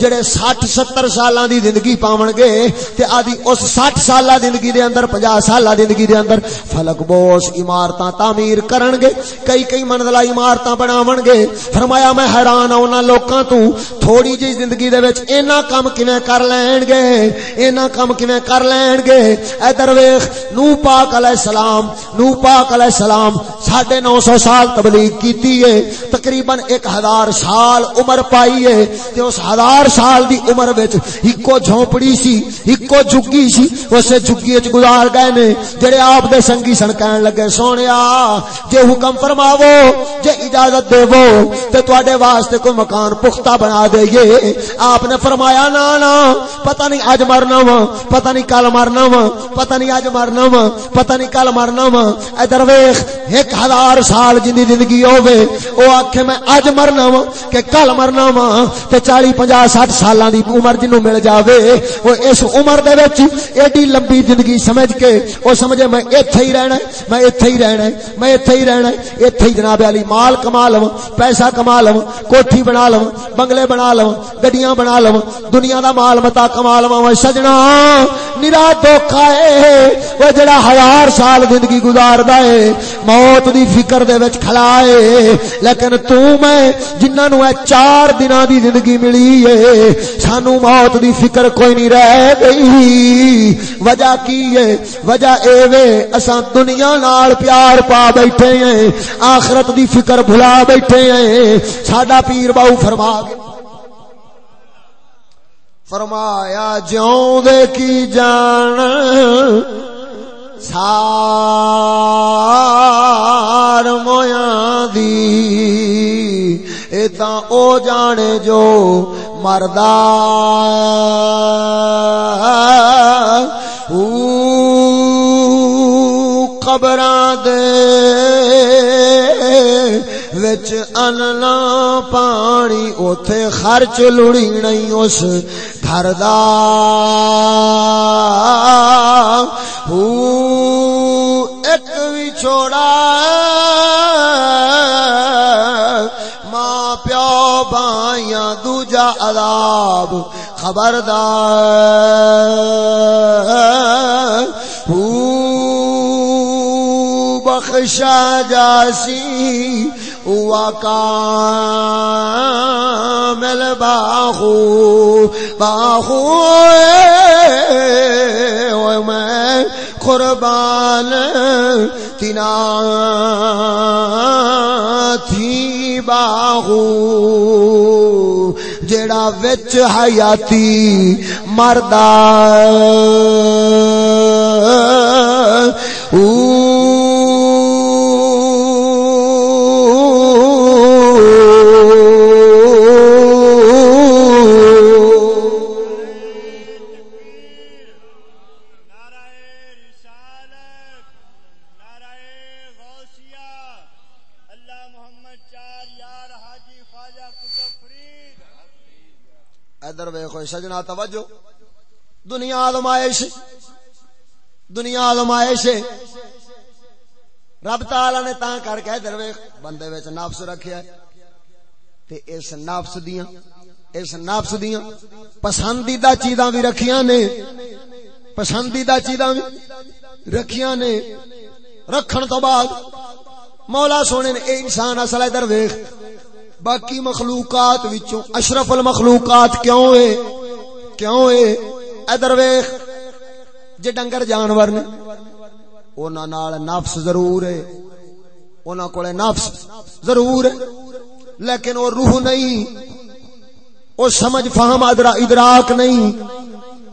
جڑے 60 70 سالاں دی زندگی پاون گے، تے آدی اس 60 سالہ زندگی دے اندر 50 سالہ زندگی دے اندر فلک بوس عمارتاں تعمیر کرن گے، کئی کئی منزلہ عمارتاں بناون گے۔ فرمایا میں حیران ہوں انہاں لوکاں تو تھوڑی جی زندگی دے وچ اینا کم کیویں کر لین گے، اینا کم کیویں کر لین گے۔ ادھر ویکھ، نو پاک علیہ السلام، نو پاک علیہ السلام 950 سال تبلیغ کیتی ہے، تقریباً ایک ہزار سال عمر پائی ہے۔ تے اس ہزار سال دی عمر وچ اکو جھونپڑی سی اکو جھگی سی، اسے جھگی وچ گزار گئے نے۔ جڑے آپ دے سنگی سن کہن لگے، سونیا، جے حکم فرماوو، جے اجازت دیو تے تواڈے واسطے کوئی مکان پختہ بنا دئیے۔ آپ نے فرمایا، نا نا، پتہ نہیں اج مرنا وا، پتہ نہیں کل مرنا وا، پتہ نہیں اج مرنا وا، پتہ نہیں کل مرنا وا۔ ادھر ویکھ ایک ہزار سال جن زندگی ہوے او آکھے میں اج مرنا وا کہ کل مرنا وا تے 40 50 60 سالاں دی عمر جنوں مل جاوے او اس عمر دے وچ ایڈی لمبی زندگی سمجھ کے، او سمجھے میں ایتھے ہی رہنا میں ایتھے ہی رہنا میں ایتھے ہی رہنا ایتھے ہی جناب علی، مال کما لواں، پیسہ کما لواں، کوٹھی بنا لواں، بنگلے بنا لواں، گڈیاں بنا لواں، دنیا دا مال متا کما لواں سجنا، نرا دھوکا اے او جڑا ہزار سال زندگی گزاردا اے موت دی فکر دے وچ کھڑا ہے۔ لیکن تو میں جنہاں نو اے چار دناں دی زندگی ملی ہے، سانو موت دی فکر کوئی نہیں رہ گئی۔ وجہ کی ہے؟ وجہ اے وے، اساں دنیا نال پیار پا بیٹھے ہیں، آخرت دی فکر بھلا بیٹھے ہیں۔ ساڈا پیر باو فرما گیا فرمایا جوں دے کی جان؟ سار دی। ایتا او جانے جو مردہ او قبران دے وچ اننا پانی اوتھے خرچ لڑی نہیں اس گھر دا ایک بھی چھوڑا ماں پیو بائیاں دوجا عذاب خبردار بخشا جاسی کامل باہو باہو میں قربان تینا تھی باہو جڑا وچ حیاتی مردہ۔ سجنا توجہ۔ دنیا آزمائش دنیا آزمائش رب تعالی نے تا کر کے دروے بندے وچ نفس رکھیا ہے۔ تے اس نفس دیاں، اس نفس دیاں پسندیدہ چیزاں بھی رکھیاں نے۔ پسندیدہ چیزاں بھی رکھیاں نے۔ رکھن تو بعد مولا سونے نے، اے انسان، اصل ادھر ویکھ۔ باقی مخلوقات وچوں اشرف المخلوقات کیوں ہے؟ کیوں اے ادھر ویخ جے ڈنگر جانور نے۔ اونا نال نفس ضرور ہے۔ اونا کولے نفس ضرور ہے۔ لیکن وہ روح نہیں۔ وہ سمجھ فہم ادرا ادراک نہیں۔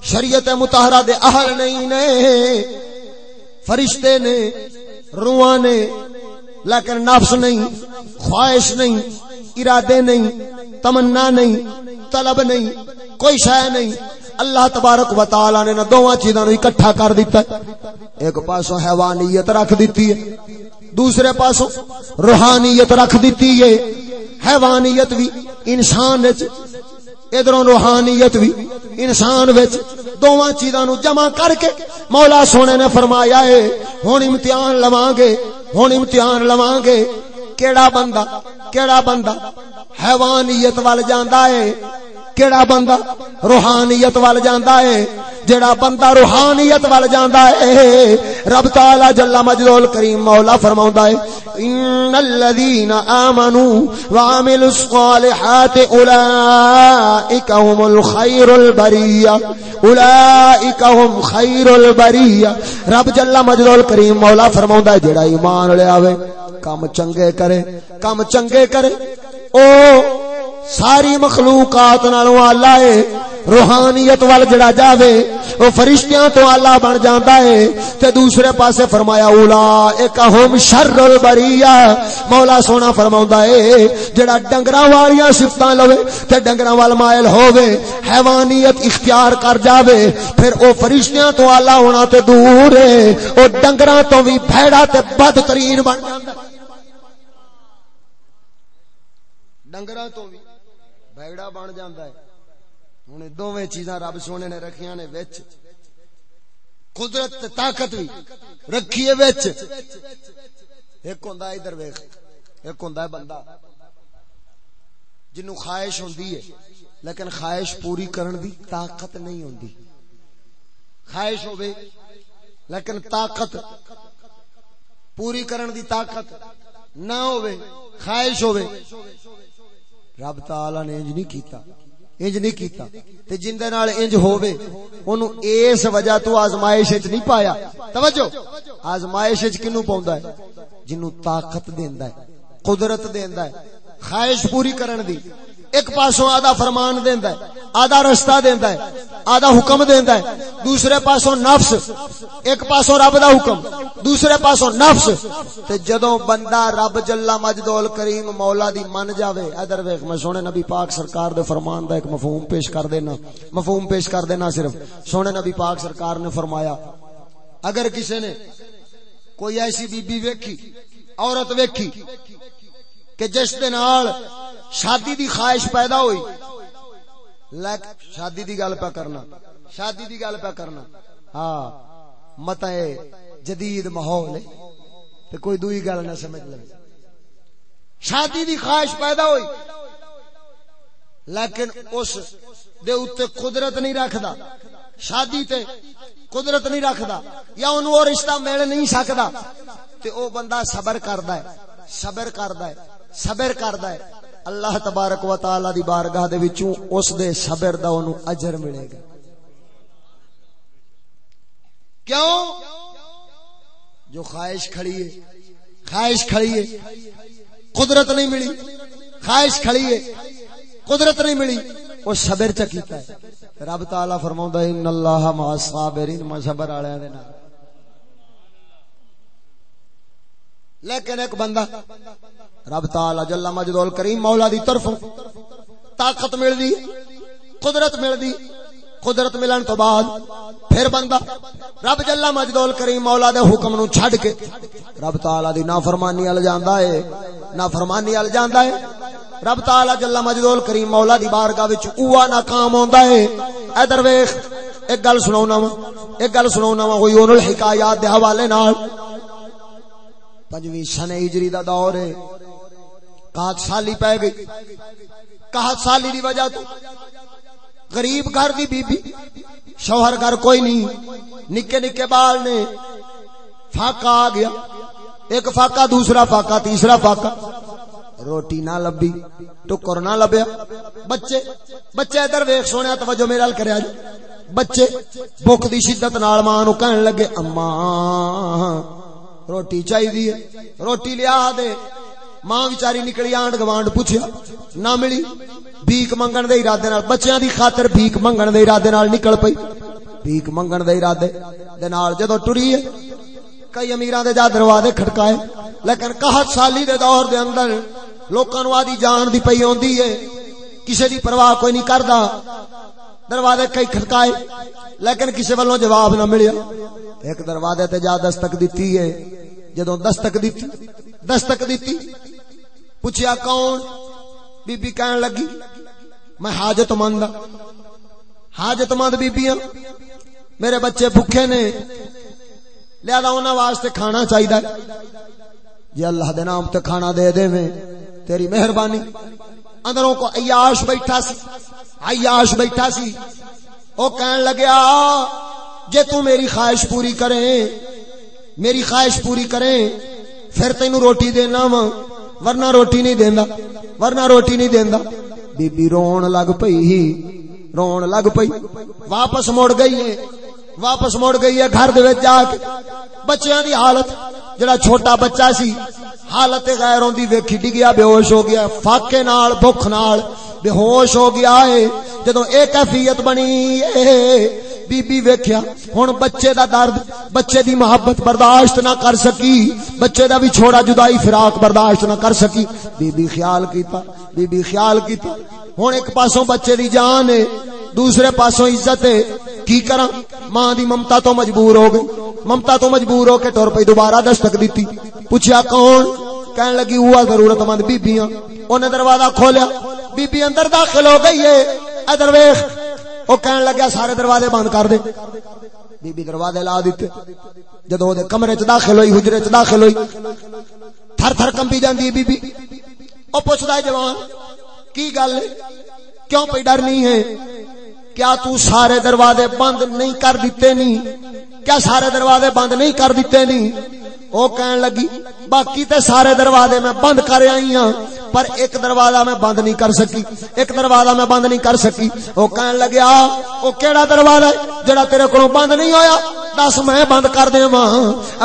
شریعت متحرہ دے اہل نہیں نے۔ فرشتے نے روح نے۔ لیکن نفس نہیں، خواہش نہیں۔ ارادے نہیں، تمنا نہیں، طلب نہیں، کوئی شے نہیں۔ اللہ تبارک و تعالی نے نہ دوواں چیزاں نو اکٹھا کر دیتا ہے۔ ایک پاسوں حیوانیت رکھ دیتی ہے، دوسرے پاسوں روحانیت رکھ دیتی ہے۔ حیوانیت بھی انسان وچ ادھر روحانیت بھی انسان وچ۔ دوواں چیزاں نو جمع کر کے مولا سونے نے فرمایا ہے، ہن امتحان لواں گے، ہن امتحان لواں گے۔ کیڑا بندہ کیڑا بندہ حیوانیت وال جاندا ہے کیڑا بندہ روحانیت وال جاندا ہے؟ جڑا بندہ روحانیت وال جاندا ہے، رب تعالی جل مجدول کریم مولا فرماوندا ہے، ان الذين امنوا وعملوا الصالحات اولئك هم الخير البريه اولئك هم خير البريه رب جل مجدول کریم مولا فرماوندا ہے جڑا ایمان لے آوے، کم چنگے کرے، کم چنگے کرے۔ او ساری مخلوقات نالوں آلہ ہے، روحانیت وال جڑا جاوے او فرشتیاں تو اللہ بن جاندا ہے۔ تے دوسرے پاسے فرمایا اولا ایک ہم شر البریہ۔ مولا سونا فرماوندا ہے، جڑا ڈنگراں والیاں صفتاں لوے، تے ڈنگراں وال مائل ہووے، حیوانیت اختیار کر جاوے۔ پھر او فرشتیاں تو اللہ ہونا تے دور ہے، او ڈنگراں تو بھی بھیڑا تے بدترین بن جاندا ڈنگراں تو بھی بھیڑا بن جاندا ہے۔ ہوں دونوں چیزاں رب سونے نے رکھیا نے وچ۔ قدرت طاقت بھی رکھیے وچ۔ ایک ہوندا ادھر ویکھ، ایک ہوندا بندہ۔ جنوں خواہش ہوندی ہے، لیکن خواہش پوری کرن دی طاقت نہیں ہوندی۔ خواہش ہوے لیکن طاقت پوری کرن دی طاقت نہ ہوے خواہش ہوے رب تعالی نے انج نہیں کیتا، انج نہیں کیتا۔ تے جن دے نال انج ہووے، اونوں اس وجہ تو آزمائش وچ نہیں پایا۔ توجہ، آزمائش وچ کینو پوندا ہے؟ جنوں طاقت دیندا ہے، قدرت دیندا ہے، خواہش پوری کرن دی۔ ایک پاسوں آدھا فرمان دیندا ہے، آدھا رستہ دیندا ہے، آدھا حکم دیندا ہے۔ دوسرے پاسوں نفس، ایک پاسوں رب دا حکم، دوسرے پاسوں نفس۔ تے جدوں بندہ رب جل مجدول کریم مولا دی من جاوے، ادھر ویکھ، میں سونے نبی پاک سرکار دے فرمان دا ایک مفہوم پیش کر دینا۔ مفہوم پیش کر دینا صرف۔ سونے نبی پاک سرکار نے فرمایا، اگر کسی نے کوئی ایسی بی بی ویکھی، عورت ویکھی، کہ جس دے نال شادی دی خواہش پیدا ہوئی۔ لیکن شادی دی گل پہ کرنا۔ شادی دی گل پہ کرنا۔ ہاں مت جدید ماحول ہے۔ کوئی دوئی گل نہ سمجھ لے۔ شادی دی خواہش پیدا ہوئی۔ لیکن اس دے اوتے قدرت نہیں رکھدا۔ شادی تے قدرت نہیں رکھدا۔ یا اونوں او رشتہ مل نہیں سکدا۔ تے او بندہ صبر کردا ہے۔ صبر کردا ہے۔ صبر کردا ہے۔ اللہ تبارک و تعالی دی بارگاہ دے وچوں اس دے صبر دا اونوں اجر ملے گا۔ کیوں؟ جو خواہش کھڑی ہے، خواہش کھڑی ہے، قدرت نہیں ملی۔ خواہش کھڑی ہے، قدرت نہیں ملی۔ وہ صبر چ کیتا ہے۔ رب تعالی فرماوندا ہے، ان اللہ مع الصابرین میں صبر والےاں دے نال۔ لیکن ایک بندہ رب تعالی جل مجدول کریم مولا دی طرف طاقت مل دی قدرت مل دی قدرت ملن تو بعد پھر بندہ رب جل مجدول کریم مولا دے حکم نو چھڈ کے رب تعالی دی نافرمانی ال جاندا ہے، نافرمانی ال جاندا ہے۔ رب تعالی جل مجدول کریم مولا دی بارگاہ وچ اوہ ناکام ہوندا ہے۔ ادھر ویکھ، ایک گل سناونا وا، ایک گل سناونا وا، کوئی اون الحکایات دے حوالے نال۔ پنجویں سن ہجری دا دور ہے۔ کہت سالی پہ گئی۔ کہت سالی دی وجہ تو غریب گھر دی بی بی شوہر گھر کوئی نہیں۔ نکے نکے بال نے فاقہ آ گیا۔ ایک فاقہ، دوسرا فاقہ، تیسرا فاقہ۔ روٹی نہ لبی ٹکر نہ لبیا بچے بچے ادھر ویخ سونے توجہ میرا کرے جی۔ بچے بھوک دی شدت نال ماں نو کہن لگے اما روٹی چاہیے روٹی لیا دے۔ ماں بچاری نکلی آنڈ گوانڈ پوچھیا، نہ ملی۔ بھیک منگن دے ارادے نال، بچیاں دی خاطر بھیک منگن دے ارادے نال نکل پئی۔ بھیک منگن دے ارادے دے نال جدوں ٹری ہے، کئی امیراں دے جا دروازے کھڑکائے۔ لیکن قحط سالی دے دور دے اندر لوکاں نو آدی جان دی پئی ہوندی ہے۔ کسے دی پرواہ کوئی نہیں کردا۔ دروازے کئی کھڑکائے، لیکن کسے والوں جواب نہ ملیا۔ ایک دروازے تے جا دستک دتی ہے۔ جدوں دستک دتی دستک دتی پوچھیا کون؟ بی بی کہن لگی، میں حاجت مند ہاں۔ حاجت مند بیبیاں، میرے بچے بھوکے نے۔ لہذا انہوں واسطے کھانا چاہیے جی اللہ دے نام تے کھانا دے دے میں، تیری مہربانی۔ اندروں کو عیاش بیٹھا سی۔ عیاش بیٹھا سی۔ او کہن لگیا جے تو میری خواہش پوری کریں، میری خواہش پوری کریں، پھر تینو روٹی دینا وا، ورنہ روٹی نہیں دیندا، ورنہ روٹی نہیں دیندا۔ بی بی رون لگ پئی ہی رون لگ پئی۔ واپس مڑ گئی ہے، واپس مڑ گئی ہے گھر دے وچ جا کے۔ بچیاں دی حالت، جڑا چھوٹا بچہ سی، حالت غیر ہوندی ویکھی، ڈگیا بے ہوش ہو گیا فاقے نال، بھوک نال بے ہوش ہو گیا ہے۔ جدوں اے کیفیت بنی بی بی ویکھیا، ہن بچے دا درد، بچے دی محبت برداشت نہ کر سکی۔ بچے دا بھی چھوڑا جدائی فراق برداشت نہ کر سکی۔ بی بی خیال کیتا بی بی خیال کیتا۔ ہن ایک پاسوں بچے دی جان ہے، دوسرے پاسوں عزت ہے۔ کی کراں؟ ماں دی ممتا تو مجبور ہو گئی۔ ممتا تو مجبور ہو کے ٹر پئی، دوبارہ دستک دیتی۔ پوچھیا کون؟ کہن لگی ہوا ضرورت مند بیبیاں۔ انہیں دروازہ کھولیا۔ بی بی اندر داخل ہو گئی ہے۔ ادھر ویخ۔ وہ کہن لگیا سارے دروازے بند کر دے۔ بی بی دروازے لا دیتے۔ جدو دے کمرے چ داخل ہوئی، حجرے چ داخل ہوئی۔ تھر تھر کمبی جاندی بی بی۔ او پوچھدا ہے جوان، کی گل کیوں پہ ڈرنی ہے؟ کیا تو سارے دروازے بند نہیں کر دیتے نہیں کیا سارے دروازے بند نہیں کر دیتے نہیں وہ کہن لگی، باقی تے سارے دروازے میں بند کر آئی ہوں پر ایک دروازہ میں بند نہیں کر سکی، ایک دروازہ میں بند نہیں کر سکی۔ وہ کہن لگیا وہ کیڑا دروازہ ہے جڑا تیرے کو بند نہیں ہویا؟ دس میں بند کر دے ماں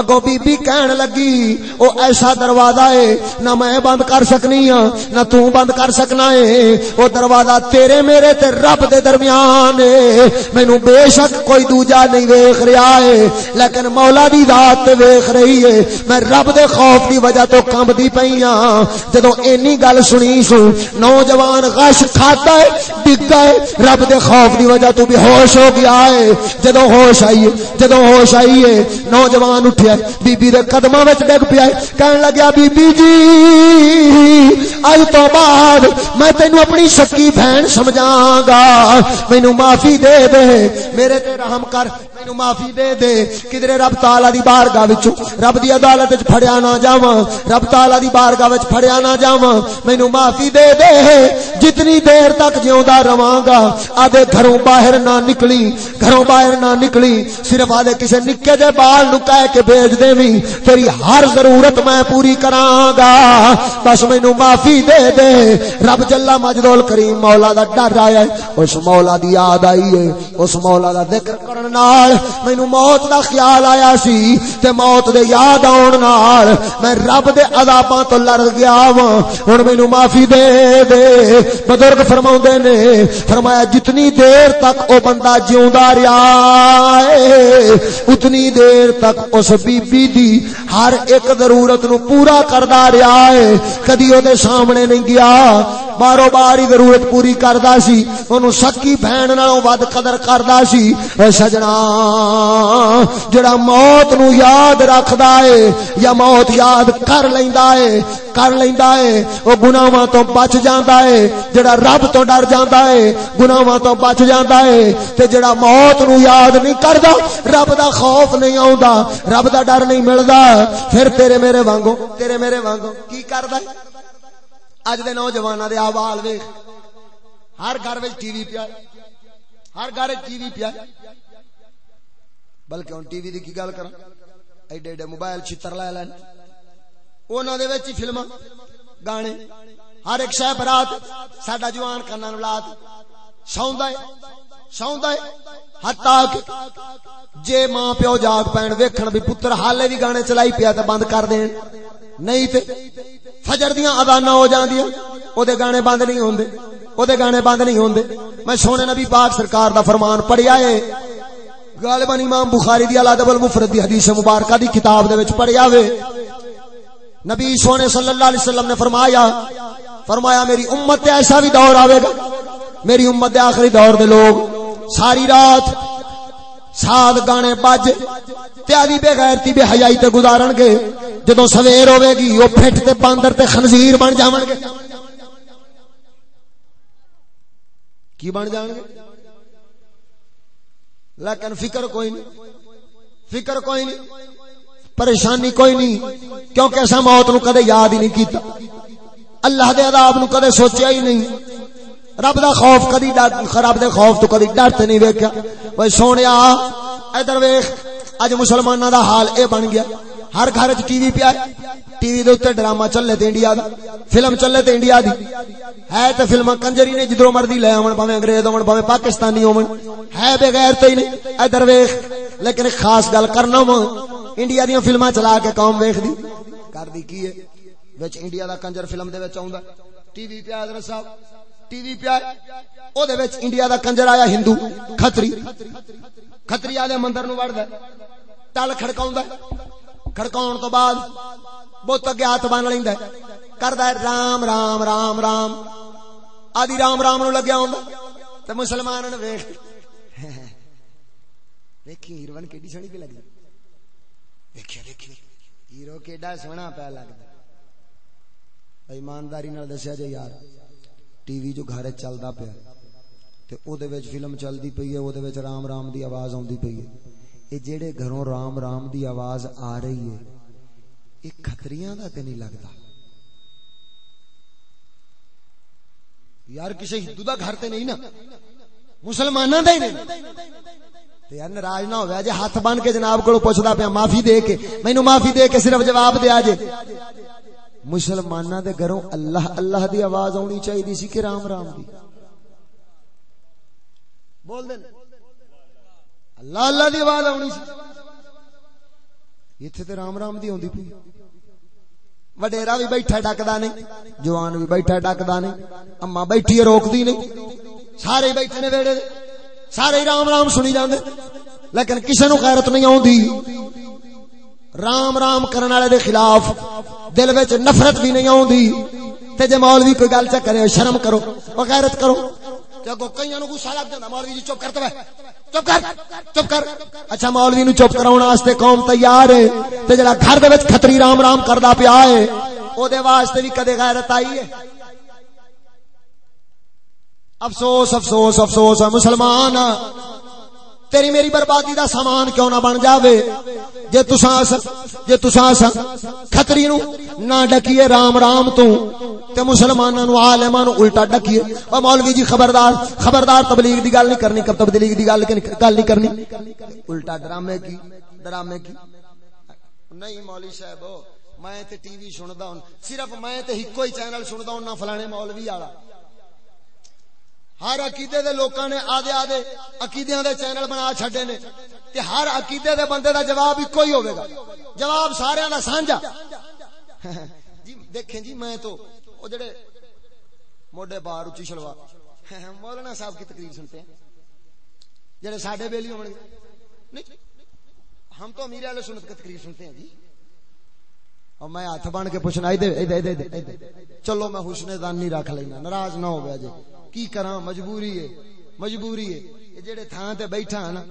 اگو بی بی کہن لگی او ایسا دروازہ ہے، نہ میں بند کر سکنی ہاں نہ تو بند کر سکنا ہے۔ او دروازہ تیرے میرے تے رب دے درمیان ہے۔ مینوں بے شک کوئی دوجا نہیں ویکھ رہا ہے، لیکن مولا دی ذات تے ویکھ رہی ہے۔ میں رب دے خوف دی وجہ تو کمبدی پئی ہاں۔ جدوں اینی گل سنی سو نوجوان غش کھاتا ہے ڈگا ہے، رب دے خوف دی وجہ تو بے ہوش ہو گیا ہے۔ جدوں ہوش آئی ہے، جدوں ہوش آئی ہے، نوجوان اٹھیا ہے بی بی دے قدماں وچ ڈگ پیا ہے۔ کہن لگیا بی بی جی اج تو بعد میں تینو اپنی سکی بہن سمجھاں گا مینوں معافی دے دے، میرے تے رحم کر، مینوں معافی دے دے۔ کدھر رب تعالی دی بارگاہ وچ رب دی دی عدالت وچ پھڑیا نہ جاواں، رب تعالی دی بارگاہ وچ پھڑیا نہ جاواں۔ مینوں معافی دے دے، جتنی دیر تک جیوندا رواں گا آدے گھروں باہر نہ نکلی، گھروں باہر نہ نکلی۔ صرف آدھے کسی نکے دے بال نو کہہ کے بھیج دے بھی تیری ہر ضرورت میں پوری کراں گا۔ بس مینوں معافی دے دے۔ رب جل مجدول کریم مولا دا ڈر آیا ہے، اس مولا دی یاد آئی ہے، اس مولا دا ذکر کرن نال مینوں موت دا خیال آیا سی، تے موت دے یاد یاد آن نال میں رب دے عذاباں تو لڑ گیا وا ہن مینوں معافی دے دے۔ بزرگ فرماوندے نے، فرمایا جتنی دیر تک او بندہ جیوندا رہیا ہے، اتنی دیر تک اس بی بی دی ہر ایک ضرورت نو پورا کردا رہیا ہے۔ کدی او دے سامنے نہیں گیا، بارو بار ہی ضرورت پوری کردا سی۔ اونوں سکی بہن نالوں ود قدر کردا سی۔ اے سجنا، جڑا موت نو یاد رکھدا اے ہے یا موت یاد کر لیندا ہے، کر لیندا ہے۔ او گناہاں تو بچ جاندا ہے، جڑا رب تو ڈر جاندا ہے، گناہاں تو بچ جاندا ہے۔ تے جڑا موت نو یاد نہیں کردا، رب دا خوف نہیں آوندا، رب دا ڈر نہیں ملدا۔ پھر تیرے میرے وانگو تیرے میرے وانگو کی کردا ہے؟ اج دے نوجواناں دے احوال ویکھ۔ ہر گھر وچ ٹی وی پیا ہر گھر ٹی وی پیا بلکہ ہن ٹی وی دی کی گل کراں؟ ایڈے ایڈے موبائل چھتر لے لین۔ انہاں دے وچ فلماں گانے۔ ہر ایک شے برات ساڈا جوان کنا نو سوندا ہے سوندا ہے۔ ہتا جے ماں پیو جاگ پین ویکھن بھی پتر حالے بھی گانے چلائی پیا تے بند کر دین۔ نہیں تے فجر دیاں اذاناں ہو جاندیاں او دے گانے بند نہیں ہوندے او دے گانے بند نہیں ہوندے۔ میں سونے نبی پاک سرکار دا فرمان پڑھیا ہے۔ غالباً امام بخاری دی الادب المفرد دی حدیث مبارکہ دی کتاب دے وچ پڑھیا وے۔ نبی سونے صلی اللہ علیہ وسلم نے فرمایا فرمایا، میری امت تے ایسا بھی دور آوے گا۔ میری امت دے آخری دور دے لوگ ساری رات ساد گانے بج تیاری بے غیرتی، بے حیائی تے گزارن گے۔ جدو سویر ہوے گی وہ پھٹ تے باندر تے خنزیر بن جاون گے۔ کی بن جان گے؟ لیکن فکر کوئی نہیں، فکر کوئی نہیں، پریشانی کوئی نہیں، کیونکہ ایسا موت نو کدے یاد ہی نہیں کیتا۔ اللہ دے عذاب نو کدے سوچیا ہی نہیں۔ رب دا خوف کدی رب دے خوف تو کدی ڈرتے نہیں ویکھیا۔ اوے سونیا، ادھر ویکھ اج مسلماناں دا حال اے بن گیا۔ ہر گھر چ ٹی وی پیا ٹی وی دے اوتے ڈرامہ چلے تے انڈیا دا۔ فلم چلے تے انڈیا دی۔ ہے تے فلم کنجری نے جدروں مرضی لے آون، بھاویں انگریز ہون بھاویں پاکستانی ہون ہے بے غیر تے نہیں۔ ادھر ویکھ لیکن ایک خاص گل کرنا وا۔ انڈیا دی فلماں چلا کے قوم ویکھ دی۔ کر دی کی ہے؟ وچ انڈیا دا کنجر فلم دے وچ اوندا ٹی وی پیا حضرت صاحب۔ ٹی وی پیا او دے وچ انڈیا دا کنجر آیا ہندو، کھتری۔ کھتری والے مندر نو وڑدا ٹل کھڑکاوندا کھڑکاون تو بعد بہت اگے ہاتھ بن لیندا کردا رام رام رام رام آدی رام رام نو لگیا ہوندا تے مسلمان نے ویکھ دیکھی ہیروین کیڈی سونی پہ لگی دیکھیا دیکھی ہیرو کیڈا سونا پیا لگدا ایمانداری نال دسیا جے یار ٹی وی جو گھر چلدا پیا تے او دے وچ فلم چلدی پئی ہے او دے وچ رام رام دی آواز آوندی پئی ہے اے جڑے گھروں رام رام دی آواز آ رہی ہے اے خطریاں دا تے نہیں لگدا یار کسی ہندو دا گھر تے نہیں نا مسلماناں دا ہی نہیں تے یار ناراض نہ ہویا جے ہاتھ بن کے جناب کولو پوچھدا پیا معافی دے کے مینوں معافی دے کے صرف جواب دے جے مسلماناں دے گھروں اللہ اللہ دی آواز آونی چاہیے سی کہ رام رام دی بول دے اللہ اللہ دی آواز آونی سی. ایتھے تے رام رام دی ہوندی پئی. وڈیرا بھی بیٹھا ڈکدا نہیں، جوان بھی بیٹھا ڈکدا نہیں اما بیٹھی روکدی نہیں. سارے بیٹھے نے ویڑے سارے رام رام سنی جاندے. لیکن کسے نو غیرت نہیں آوندی. رام رام کرن والے دے خلاف دل وچ نفرت بھی نہیں آوندی. تے جے مولوی کوئی گل چ کرے، شرم کرو غیرت کرو. تے اگوں کئیاں نو غصہ لگ جاندا، مولوی جی چپ کر تے چپ کر چپ کر۔ اچھا مولوی نو چپ کراون واسطے قوم تیار ہے۔ تے جڑا گھر دے وچ کھتری رام رام کردا پیا ہے، او دے واسطے بھی کدے غیرت آئی ہے۔ افسوس افسوس افسوس، مسلمان تیری میری بربادی دا سامان کیوں نہ بن جاوے؟ جے تساں جے تساں کھتری نو نہ ڈکیے، رام رام تو، تے مسلماناں نو، عالماں نو الٹا ڈکیے۔ او مولوی جی خبردار خبردار تبلیغ دی گل نہیں کرنی، کب تبلیغ دی گل گل نہیں کرنی۔ الٹا ڈرامے کی ڈرامے کی۔ نہیں مولوی صاحب، میں تے ٹی وی سندا ہوں، صرف میں تے ہکو ہی چینل سندا ہوں، نہ فلانے مولوی والا۔ ہر عقیدے دے لوکاں نے آدھے آدھے عقیدیاں دے چینل بنا چھڈے نے تے ہر عقیدے دے بندے دا جواب اکو ہی ہوے گا۔ جواب سارے دا سانجا۔ جی دیکھیں جی میں تو او جڑے موڈے بار اچھی شلوار۔ مولانا صاحب کی تقریر سنتے ہیں۔ جڑے ساڈے بیلی ہون گے نہیں، ہم تو امیر علیہ سنت کی تقریر سنتے ہیں جی۔ اور میں ہاتھ بن کے پوچھنا، ادھر ادھر ادھر چلو میں حسن دان نہیں رکھ لینا، ناراض نہ ہو گیا جی کی کراں؟ مجبوری ہے مجبوری ہے۔ یہ جڑے تھان تے بیٹھا نا،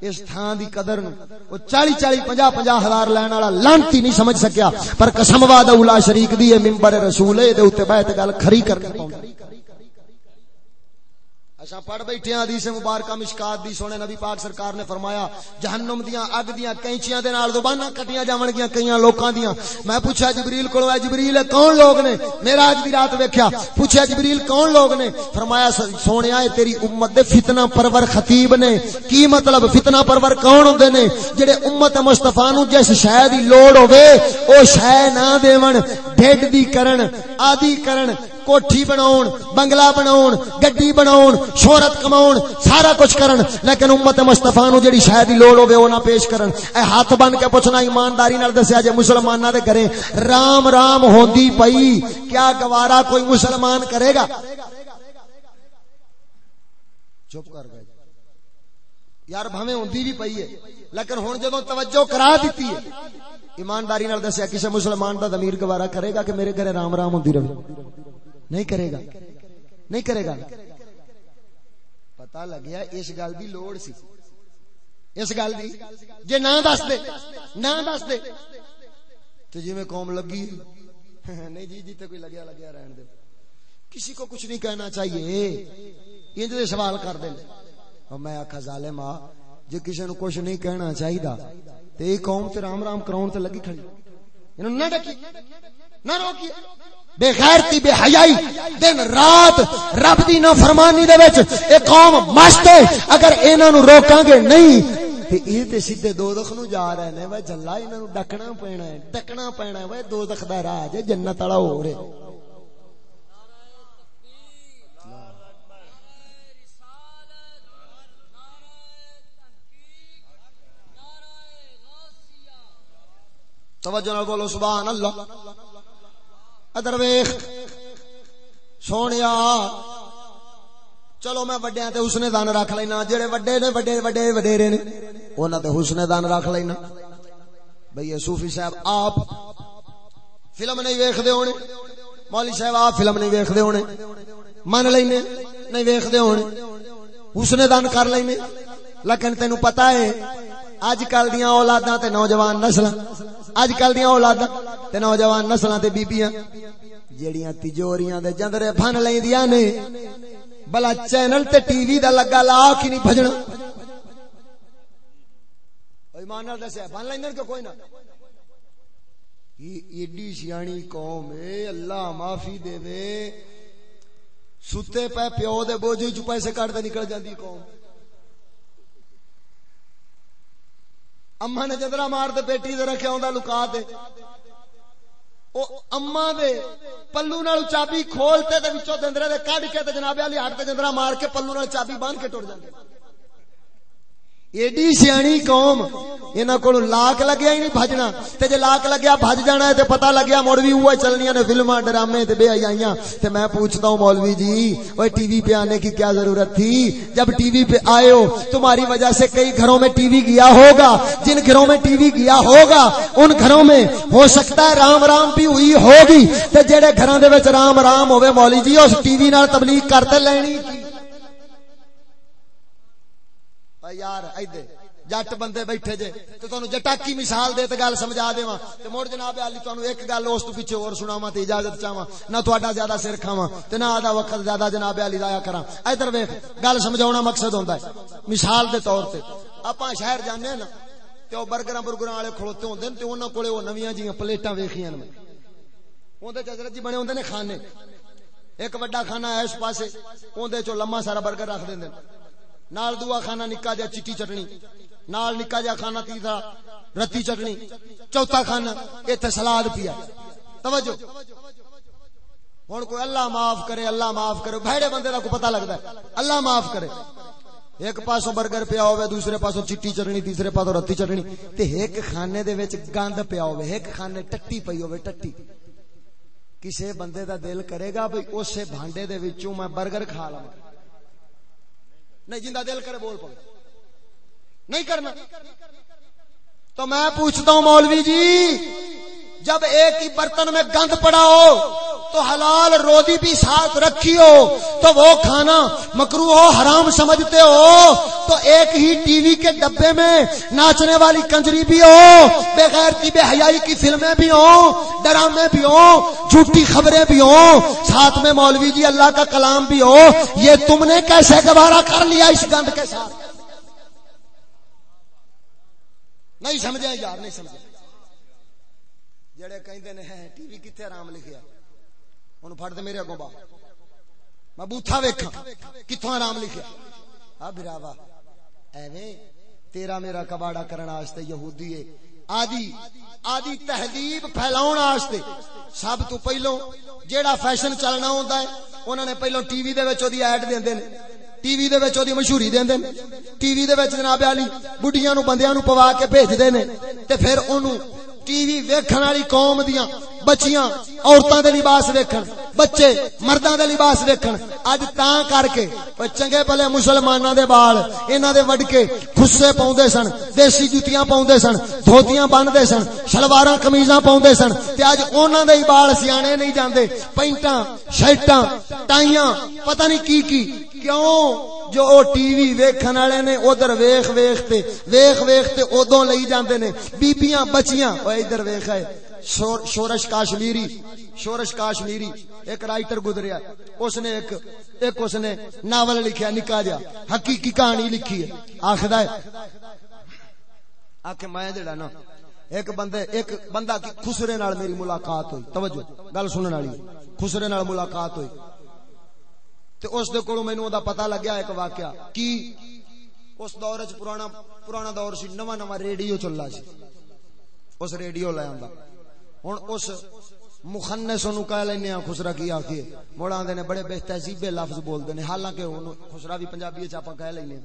اس تھان دی قدر نو وہ چالی چالی پنجا پنجا ہزار لین والا لانتی نہیں سمجھ سکیا۔ پر قسم وعدہ اولا شریک دی ہے، منبر رسول دے اوتے بیٹھ گل کھری کرنی پوندی اچھا پڑھ بیٹھے ہیں، حدیث مبارکہ، مشکات دی، سونے نبی پاک سرکار نے فرمایا، جہنم دیاں، اگ دیاں، کینچیاں دے نال زباناں کٹیاں جاون گیاں کئیاں لوکاں دیاں۔ میں پوچھا، جبریل کولو اے جبریل، کون لوگ نے؟ میرا اج دی رات ویکھیا۔ پوچھا، جبریل، کون لوگ نے؟ فرمایا سونیا اے تیری امت دے فتنہ پرور خطیب نے۔ کی مطلب؟ فتنہ پرور کون ہوندے نے؟ جڑے امت مصطفی نو جس شے دی لوڑ ہوے او شے نہ دیون۔ ڈھڈ دی کرن، آدی کرن، کوٹھی بناون، بنگلہ بناون، گڈی بناون، شہرت کماون، سارا کچھ کرن، لیکن امت مصطفی نو جڑی شاید لوڑ ہوے او نہ پیش کرن۔ اے ہاتھ بن کے پوچھنا، ایمانداری نال دسیا جے مسلماناں دے گھرے، رام رام ہوندی پئی، کیا گوارا کوئی مسلمان کرے گا؟ چپ کر گئے۔ یار بھویں ہوندی بھی پئی ہے، لیکن ہن جدوں توجہ کرا دتی ہے ایمانداری نال دسیا، کسے مسلمان دا ضمیر گوارا کرے گا کہ میرے گھر رام رام ہوندی رہے؟ نہیں کرے گا۔ نہیں کرے گا۔ پتا لگیا، اس گل کی لوڑ سی۔ اس گل کی جی نہ دس دے، نہ دس دے۔ تو جی میں قوم لگی۔ نہیں جی جی تے کوئی لگیا لگیا رہن دے۔ کسی کو کچھ نہیں کہنا چاہیے۔ انج دے سوال کر دے اور میں آکھا، ظالم آ، جے کسی نو کچھ نہیں کہنا چاہیدا تے یہ قوم تے رام رام کراون تے لگی کھڑی۔ انہوں نہ ڈکی، نہ روکی۔ بے غیرتی، بے حیائی، دن رات رب دی نافرمانی دے وچ اے قوم مست ہے۔ اگر انہاں نو روکاں گے نہیں، تے اے تے سیدھے دوزخ نو جا رہے نے۔ وے جلا انہاں نو ڈکنا پینا ہے، ڈکنا پینا ہے۔ وے دوزخ دا راہ ہے، جنت والا ہو رہے۔ توجہ نال بولو، سبحان اللہ۔ ادر ویخ سونیا، چلو میں وڈیا تے حسن دان رکھ لینا۔ جڑے وڈے نے، وڈے وڈے، وڈیرے نے، انہاں تے حسن دان رکھ لینا۔ بھئی یہ صوفی صاحب، آپ فلم نہیں ویکھدے ہونے۔ مولوی صاحب، آپ فلم نہیں ویکھدے ہونے۔ من لینے، نہیں ویکھدے ہونے۔ حسن دان کر لینے۔ لیکن تینوں پتہ ہے اج کل دیاں اولاداں تے نوجوان نسلاں اج کل دیا اولاد تے نوجوان نسل تے بیبیاں، جیڑیاں تجوریاں دے جندرے بن لیندیاں نے، بلا چینل تے ٹی وی دا لگا لا کی نہیں بھجنا۔ ایمان نال دسیا بن لیندن کہ کوئی نہ۔ ایڈی سیانی قوم اے اللہ معافی دے وے۔ ستے پے پیو دے، بوجھ چ پیسے کٹ دے، نکل جاندی قوم۔ اما نے جدرا مار دے بیٹی دے رکھے ہوندا لکا دے۔ او اما دے پلو نال چابی کھولتے تے وچوں دندرے دے کڈ کے تے جناب علی ہٹ تے جدرا مار کے پلو نال چابی باندھ کے ٹر جاندے۔ ایڈی سیانی قوم انہاں کول لاک لگیا ہی نہیں بھجنا تے جے لاک لگیا بھج جانا ہے تے پتہ لگیا مڑ وی اوے چلنیاں نے فلماں ڈرامے تے بے حیائیاں تے میں پوچھتا ہوں مولوی جی اوے ٹی وی پہ آنے کی کیا ضرورت تھی جب ٹی وی پہ آئے ہو تمہاری وجہ سے کئی گھروں میں ٹی وی گیا ہوگا جن گھروں میں ٹی وی گیا ہوگا ان گھروں میں ہو سکتا ہے رام رام بھی ہوئی ہوگی تے جڑے گھراں دے وچ رام رام ہوے مولوی جی اس ٹی وی نال تبلیغ کرتے لینی کی یار ایدے جٹ بندے بیٹھے جے تے تانوں جٹاکی مثال دے تے گل سمجھا دیواں تے مڑ جناب علی تانوں ایک گل اس تو پیچھے اور سناواں تے اجازت چاہواں نہ تہاڈا زیادہ سر کھاواں تے نہ آدھا وقت زیادہ جناب علی ضائع کراں ادھر ویکھ گل سمجھاونا مقصد ہوندا ہے مثال دے طور تے اپاں شہر جانے نا تے او برگراں برگراں والے کھڑوتے ہوندے تے انہاں کولے او نویاں جیاں پلیٹاں ویکھیاں نے اون دے حضرت جی بنے ہوندے نے کھانے ایک بڑا کھانا ہے اس پاسے اون دے چوں لمما سارا برگر رکھ دیندے نال دعا کھانا نکا جا چٹی چٹنی، نال نکا جا کھانا تیسرا رتی چٹنی، چوتھا کھانا ایتھے سلاد پیا۔ توجہ۔ ہن کوئی اللہ معاف کرے، اللہ معاف کرے، بھڑے بندے دا کو پتہ لگدا ہے۔ اللہ معاف کرے۔ ایک پاسوں برگر پیا ہوے دوسرے پاسوں چٹی چٹنی، تیسرے پاسوں رتی چٹنی۔ تے ایک کھانے دے وچ گند پیا ہوے ایک کھانے ٹٹی پئی ہوے ٹٹی۔ کسے بندے دا دل کرے گا، بھئی اسے بھانڈے دے وچوں میں برگر کھا لواں۔ نہیں جندہ دل کرے بول پڑے نہیں کرنا۔ تو میں پوچھتا ہوں مولوی جی جب ایک ہی برتن میں گند پڑا ہو تو حلال روزی بھی ساتھ رکھی ہو تو وہ کھانا مکرو ہو، حرام سمجھتے ہو، تو ایک ہی ٹی وی کے ڈبے میں ناچنے والی کنجری بھی ہو بے غیرتی بے حیائی کی فلمیں بھی ہوں ڈرامے بھی ہوں جھوٹی خبریں بھی ہوں ساتھ میں مولوی جی اللہ کا کلام بھی ہو، یہ تم نے کیسے گوارا کر لیا اس گند کے ساتھ؟ نہیں سمجھے یار، نہیں سمجھے۔ جڑے کہندے نے ہاں، ہاں، ٹی وی کتے آرام لکھیا ہن پھڑ دے میرے اگوں با میں بوتھا ویکھاں، کتھوں آرام لکھیا ہاں بھراوا ایویں تیرا میرا کباڑا کرن واسطے یہودی ہے۔ آدی آدی تہذیب پھیلاون واسطے سب تو پہلو جیڑا فیشن چلنا ہوندا ہے، انہاں نے پہلو ٹی وی دے وچ اودی ایڈ دیندے نے۔ ٹی وی دے وچ اودی مشہوری دیندے نے۔ ٹی وی دے وچ جناب علی، بڈھیاں نو بندیاں نو پوا کے بھیجدے نے۔ تے پھر اونوں ٹی وی ویکھن والی قوم دیاں بچیاں عورتاں دے لباس ویکھن، بچے مرداں دے لباس ویکھن۔ اج تاں کر کے چنگے بھلے مسلماناں دے بال انہاں دے وڈ کے خصے پاوندے سن، دیسی جُتیاں پاوندے سن، دھوتیاں بنندے سن، شلواراں قمیضاں پاوندے سن۔ تے اج انہاں دے بال سیانے نہیں جاندے، پینٹاں، شرٹاں، ٹائیاں، پتہ نہیں کی کی۔ کیوں؟ جو او ٹی وی ویکھن والے نے، ادھر ویکھ ویکھ تے، ویکھ ویکھ تے اودوں لئی جاندے نے۔ بیبییاں بچیاں او ادھر ویکھ ہے شورش کاشمیری شورش کاشمیری، ایک رائٹر گزریا، اس نے ایک ایک اس نے ناول لکھیا نکا جا حقیقی کہانی لکھی ہے، آخر ہے، آکے میں جڑا نا، ایک بندے ایک بندہ کی خسرے نال میری ملاقات ہوئی، توجہ، گل سنن والی، خسرے نال ملاقات ہوئی، تے اس دے کولوں مینوں دا پتہ لگیا ایک واقعہ، کی اس دور وچ پرانا پرانا دور سی، نواں نواں ریڈیو چلدا سی، اس ریڈیو لے آندا۔ ہن اس مخنث نو کہہ لینے ہیں خسرا کی آکھے مڑ آندے نے بڑے بے تہذیب لفظ بولدے نے حالانکہ اونوں خسرا بھی پنجابی وچ اپاں کہہ لینے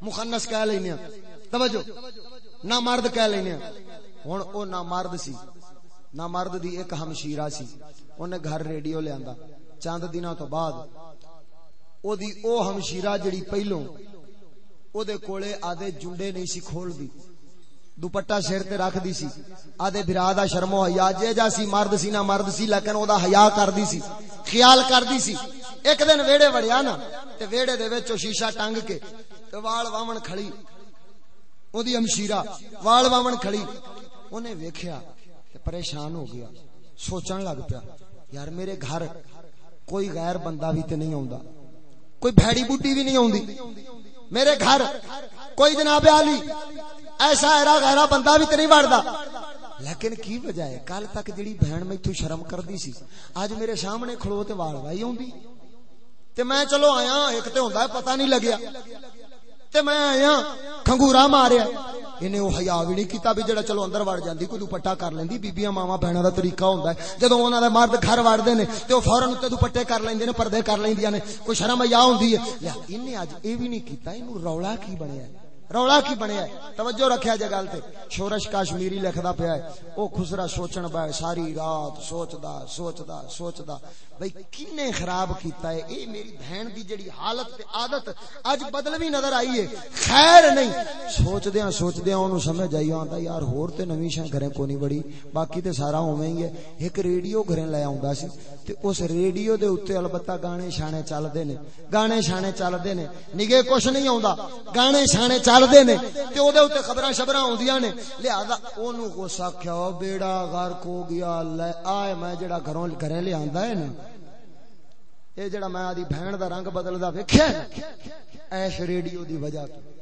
مخنث کہہ لینے توجہ نہ مرد کہہ لینے ہن او نہ مرد سی نہ مرد دی ایک ہمشیرہ سی۔ اونے گھر ریڈیو لے آندا۔ چاند دنوں تو بعد او دی او ہمشیرہ جڑی پہلوں، او دے کولے آدھے جنڈے نہیں سی کھول دی۔ دوپٹا سر تے رکھ دی سی۔ آدھے بھرا دا شرم و حیا، جے جا سی مرد سی، نہ مرد سی، لیکن او دا حیا کر دی سی۔ خیال کر دی سی۔ ایک دن ویڑے وڑیا نا، تے ویڑے دے وچ شیشہ ٹنگ کے تے وال واون کھڑی۔ او دی وال واون کھڑی۔ اونے ویکھیا تے پریشان ہو گیا۔ سوچن لگ پیا، یار میرے گھر کوئی غیر بندہ بھی تے نہیں ہوندا کوئی بھڑی بوٹی بھی نہیں ہوندی میرے گھر کوئی جناب علی ایسا ایرا غیرا بندہ بھی تے نہیں وڑدا لیکن کی وجہ ہے؟ کل تک جڑی بہن میتھوں شرم کردی سی اج میرے سامنے کھلو تے وال وائی ہوندی تے میں چلو آیا، ایک تے ہوندا ہے، پتہ نہیں لگیا۔ تے میں آیا، کھنگورا ماریا۔ انہیں وہ حیا بھی نہیں کیتا بھی جڑا چلو اندر وڑ جاندی، کوئی دوپٹا کر لیندی۔ بیبییاں ماواں بہناں دا طریقہ ہوندا ہے۔ جدوں انہاں دے مرد گھر وڑدے نے، تے او فورن تے دوپٹے کر لیندے نے، پردے کر لیندیاں نے۔ کوئی شرم حیا ہوندی ہے؟ لیا، انہیں اج اے بھی نہیں کیتا اینو رولا کی بنیا ہے؟ رولا کی بنیا ہے؟ توجہ رکھیا جے گل تے۔ شورش کشمیری لکھدا پیا ہے۔ او خسرا سوچن با ساری رات سوچدا سوچدا سوچدا۔ بھئی کنے خراب کیتا ہے؟ اے میری بہن دی جڑی حالت تے عادت اج بدل بھی نظر آئی ہے۔ خیر نہیں۔ سوچ دیاں سوچ اونوں سمجھ آئی آندا، یار ہور تے نویں شے گھرے کو نہیں بڑی باقی تے سارا اوویں ہی ہے۔ ایک ریڈیو گھرے لے آوندا سی تے اس ریڈیو دے اوتے البتہ گانے شانے چلدے نے۔ گانے شانے چلدے نے۔ نگے کچھ نہیں آوندا۔ گانے شانے چل چلدے نے تے او دے اوتے خبراں شبراں ہوندیاں نے۔ لہذا اونوں غصہ کیا بیڑا غرق ہو گیا، لے آئے، میں جڑا گھروں گھرے لے آندا ہے نا۔ اے جڑا میں آدھی بہن دا رنگ بدلدا ویکھیا ایش ریڈیو دی وجہ تو۔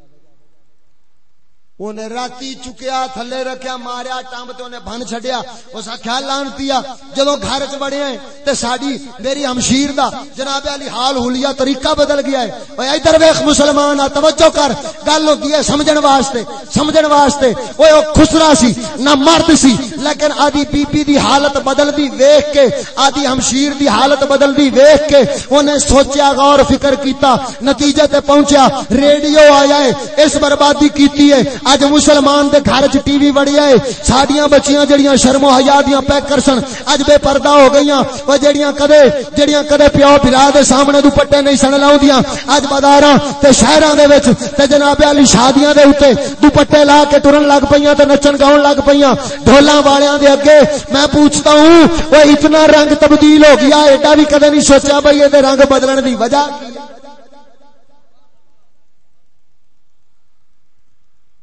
انہیں راتی چکیا تھلے رکھیا ماریا ٹامب تے انہیں بھن چھڈیا اس آکھیا لانتیا جدوں گھر وچ بڑے ہیں تے ساڈی میری ہمشیر دا جناب علی حال ہولیا طریقہ بدل گیا ہے اوے ادھر ویکھ مسلمان آ توجہ کر گل ہوندی ہے سمجھن واسطے سمجھن واسطے اوے او خسرا سی نہ مرد سی لیکن آدی بی بی دی حالت بدل دی ویکھ کے آدی ہمشیر دی حالت بدل دی ویکھ کے انہیں سوچیا غور فکر کیتا نتیجے تے پہنچیا ریڈیو آیا ہے اس بربادی کیتی ہے اج مسلمان دے گھر چ ٹی وی بڑی ہے ساڈیاں بچیاں جڑیاں شرم و حیا دیاں پیک کرسن اج بے پردہ ہو گئیاں او جڑیاں کدے جڑیاں کدے پیو بھرا دے سامنے دوپٹے نہیں سن لاوندیاں اج بازاراں تے شہراں دے وچ تے جناب علی شادیاں دے اوتے دوپٹے لا کے ٹرن لگ پئیاں تے نچن گاون لگ پئیاں۔ ڈھولاں والیاں دے اگے میں پوچھتا ہوں او اتنا رنگ تبدیل ہو گیا، ایڈا بھی کدے نہیں سوچا بھئی اے رنگ بدلن دی وجہ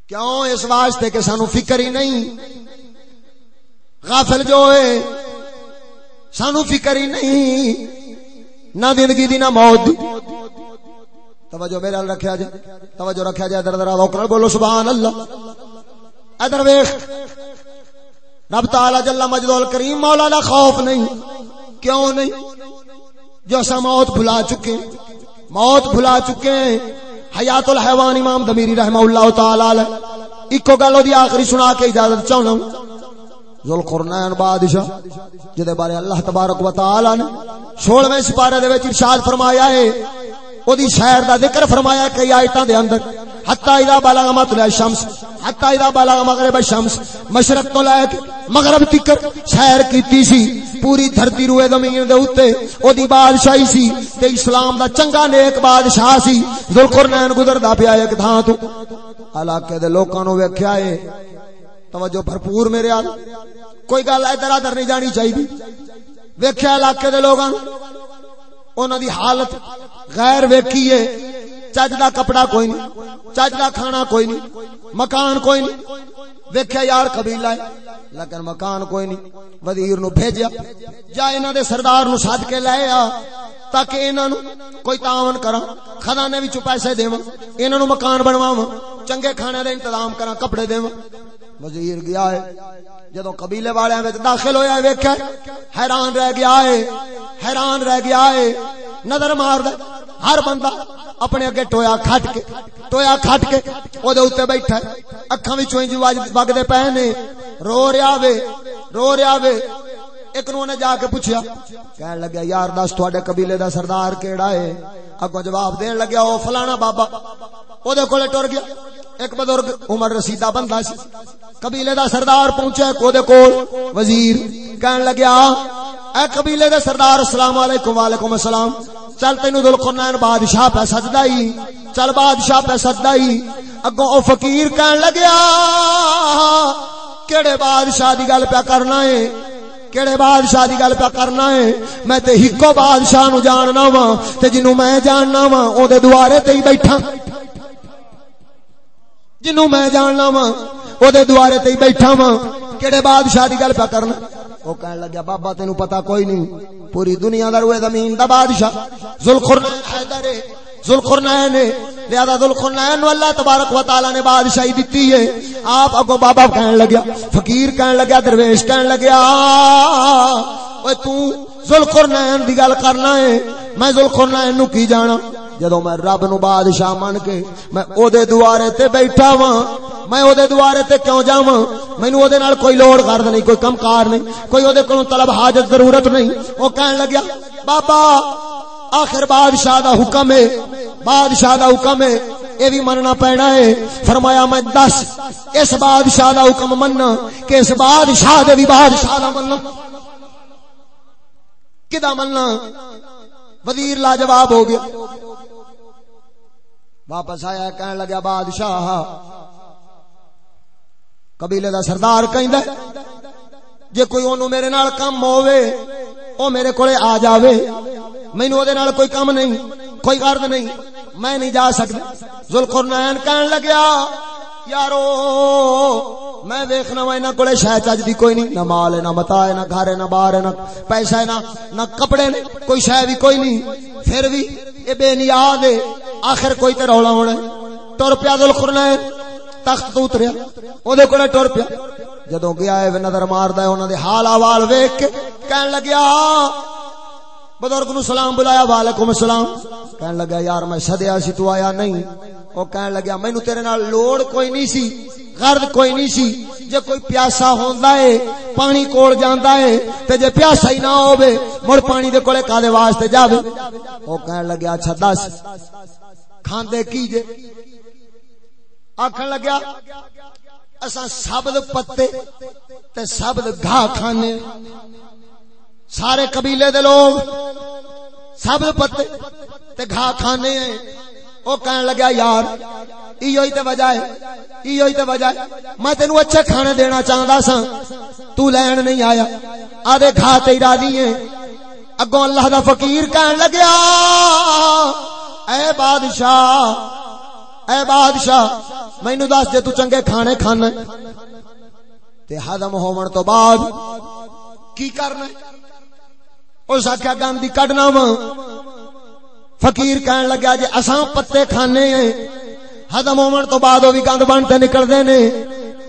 کیوں اس واسطے کہ سانو فکر ہی نہیں؟ غافل جو ہے، سانو فکر ہی نہیں۔ نہ زندگی دی نہ موت۔ دی توجہ میرے ال رکھیا جائے، توجہ رکھیا جائے در در اوکر بولو سبحان اللہ ادھر ویکھ، رب تعالی جل مجد الکریم مولا دا خوف نہیں۔ کیوں نہیں؟ جو سا موت بھلا چکے موت بھلا چکے ہیں۔ حیات الحیوان امام دمیری رحمہ اللہ تعالی اکو گل دی آخری سنا کے اجازت چاہنا ذوالقرنین بادشاہ، جدے بارے اللہ تبارک و تعالی نے 16ویں سپارے دے وچ ارشاد فرمایا ہے، او دی شہر دا ذکر فرمایا کئی آیتاں دے اندر، حتی اذا بلغ مطلع الشمس، حتی اذا بلغ مغرب الشمس، مشرق تو لے کے مغرب تک سیر کیتی سی۔ پوری دھرتی روئے زمین دے اوتے۔ او دی بادشاہی سی تے اسلام دا چنگا نیک بادشاہ سی۔ ذوالقرنین گزردا پیا ایک تھاں تو۔ علاقے دے لوکاں نو ویکھیا اے۔ توجہ بھرپور میرے ال کوئی گل ادھر ادھر نہیں جانی چاہیے ویکھیا علاقے دے لوکاں۔ انہاں دی حالت غیر ویکھی ہے چج دا کپڑا کوئی نہیں چج دا کھانا کوئی نہیں مکان کوئی نہیں ویکھیا یار قبیلہ ہے لیکن مکان کوئی نہیں وزیر نو بھیجیا جا انہاں دے سردار نو سد کے لے آ تاکہ انہاں نو کوئی تعاون کراں خزانے وچوں پیسے دیواں انہاں نو مکان بنواواں چنگے کھانے دا انتظام کراں کپڑے دیواں وزیر گیا ہے۔ جدو قبیلے والے داخل ہویا ویکھا حیران رہ گیا ہے۔ حیران رہ گیا ہے۔ نظر مار دے۔ ہر بندہ اپنے اگے ٹویا کھٹ کے، ٹویا کھٹ کے او دے اوتے بیٹھا ہے۔ اکھاں وچوں انج وگدے پے نے۔ رو رہیا وے، رو رہیا وے۔ ایک نو نے جا کے پوچھیا، کہن لگا یار دس تواڈے قبیلے دا سردار کیڑا ہے؟ اگوں جواب دین لگیا، او فلانا بابا۔ او دے کولے ٹر گیا۔ ایک بزرگ عمر رسیدہ بندہ سی، قبیلے دا سردار پہنچا کو دے کول، وزیر کہن لگیا، اے قبیلے دے سردار، السلام علیکم، وعلیکم السلام۔ چل تینو ذوالقرنین بادشاہ پہ سجدائی چل بادشاہ پہ سجدائی اگوں او فقیر کہن لگیا، کیڑے بادشاہ دی گل پہ کرنا ہے؟ کیڑے بادشاہ دی گل پہ کرنا ہے؟ میں تے ہکو بادشاہ نو جاننا وا تے جنوں میں جاننا وا او دے دوارے تے ہی بیٹھا۔ جنوں میں جاننا وا او دے دوارے تے بیٹھا وا کیڑے بادشاہ دی گل پہ کرنا۔ او کہن لگا بابا تینو پتہ کوئی نہیں، پوری دنیا دا روئے زمین دا بادشاہ۔ ذوالقرنین حیدر ذوالقرنین نے لہذا ذوالقرنین نو اللہ تبارک و تعالی نے بادشاہی دتی ہے۔ آپ اگو بابا کہن لگا فقیر کہن لگا درویش کہن لگا اوے تو ذوالقرنین دی گل کرنا ہے، میں ذوالقرنین نو کی جانا؟ جدو میں رب نو بادشاہ من کے میں او دے دوارے تے بیٹھا وا میں او دے دوارے تے کیوں جاواں؟ مینوں او دے نال کوئی لوڑ غرض نہیں، کوئی کم کار نہیں، کوئی او دے کولوں طلب حاجت ضرورت نہیں۔ او کہن لگیا، بابا، آخر بادشاہ دا حکم ہے، بادشاہ دا حکم ہے اے بھی مننا پینا ہے۔ فرمایا، میں دس، اس بادشاہ دا حکم مننا کہ اس بادشاہ دے بھی بادشاہ دا مننا۔ کدا مننا؟ وزیر لاجواب ہو گیا۔ واپس آیا، کہنے لگا، بادشاہ، قبیلے دا سردار کہندا جے کوئی اونوں میرے نال کم ہووے، او میرے کولے آ جاوے، مینوں دے نال کوئی کم نہیں، کوئی غرض نہیں، میں نہیں جا سکدا۔ ذوالقرنین کہن لگیا یارو، میں دیکھنا وا انہاں کولے شے چج دی کوئی نہیں، نہ مال ہے، نہ متا ہے، نہ گھر ہے، نہ بار ہے، نہ پیسہ ہے، نہ نہ کپڑے نے، کوئی شے بھی کوئی نہیں۔ پھر بھی اے بے نیاز ہے، آخر کوئی تے رولا ہونا ہے۔ ٹر پیا ذوالقرنین تخت تو اتریا۔ او دے کولے ٹر پیا۔ جدوں گیا ہے، نظر ماردا ہے، انہاں دے حال احوال ویکھ کے کہن لگیا بزرگ نو سلام بلایا، وعلیکم السلام۔ کہن لگا، یار میں سدیا سی، تو آیا نہیں۔ او کہن لگا، مینوں تیرے نال لوڑ کوئی نہیں سی، غرض کوئی نہیں سی۔ جے کوئی پیاسا ہوندا ہے پانی کول جاندا ہے تے جے پیاسا ہی نہ ہوے مڑ پانی دے کولے کالے واسطے جاوے۔ او کہن لگا اچھا دس، کھاندے کی جے؟ آکھن لگا، اساں سبد پتے تے سبد گھا کھانے۔ سارے قبیلے دے لوگ سب پتے تے گھا کھانے ہیں۔ او کہن لگا یار ایو ہی تے وجہ ہے ایو ہی تے وجہ ہے۔ میں تینو اچھے کھانے دینا چاہندا سا تو لین نہیں آیا۔ آدھے گھا تے ارادی ہیں۔ اگوں اللہ دا فقیر کہن لگیا، اے بادشاہ اے بادشاہ، مینو دس جے تو چنگے کھانے کھانا تے ہضم ہون تو بعد کی کرنا اس آخیا گندی کڈنا وا۔ فقیر کہن لگا جی اساں پتے کھانے ہیں۔ ہدم ہون تو بعد وہ بھی گند بنتے نکلتے نے۔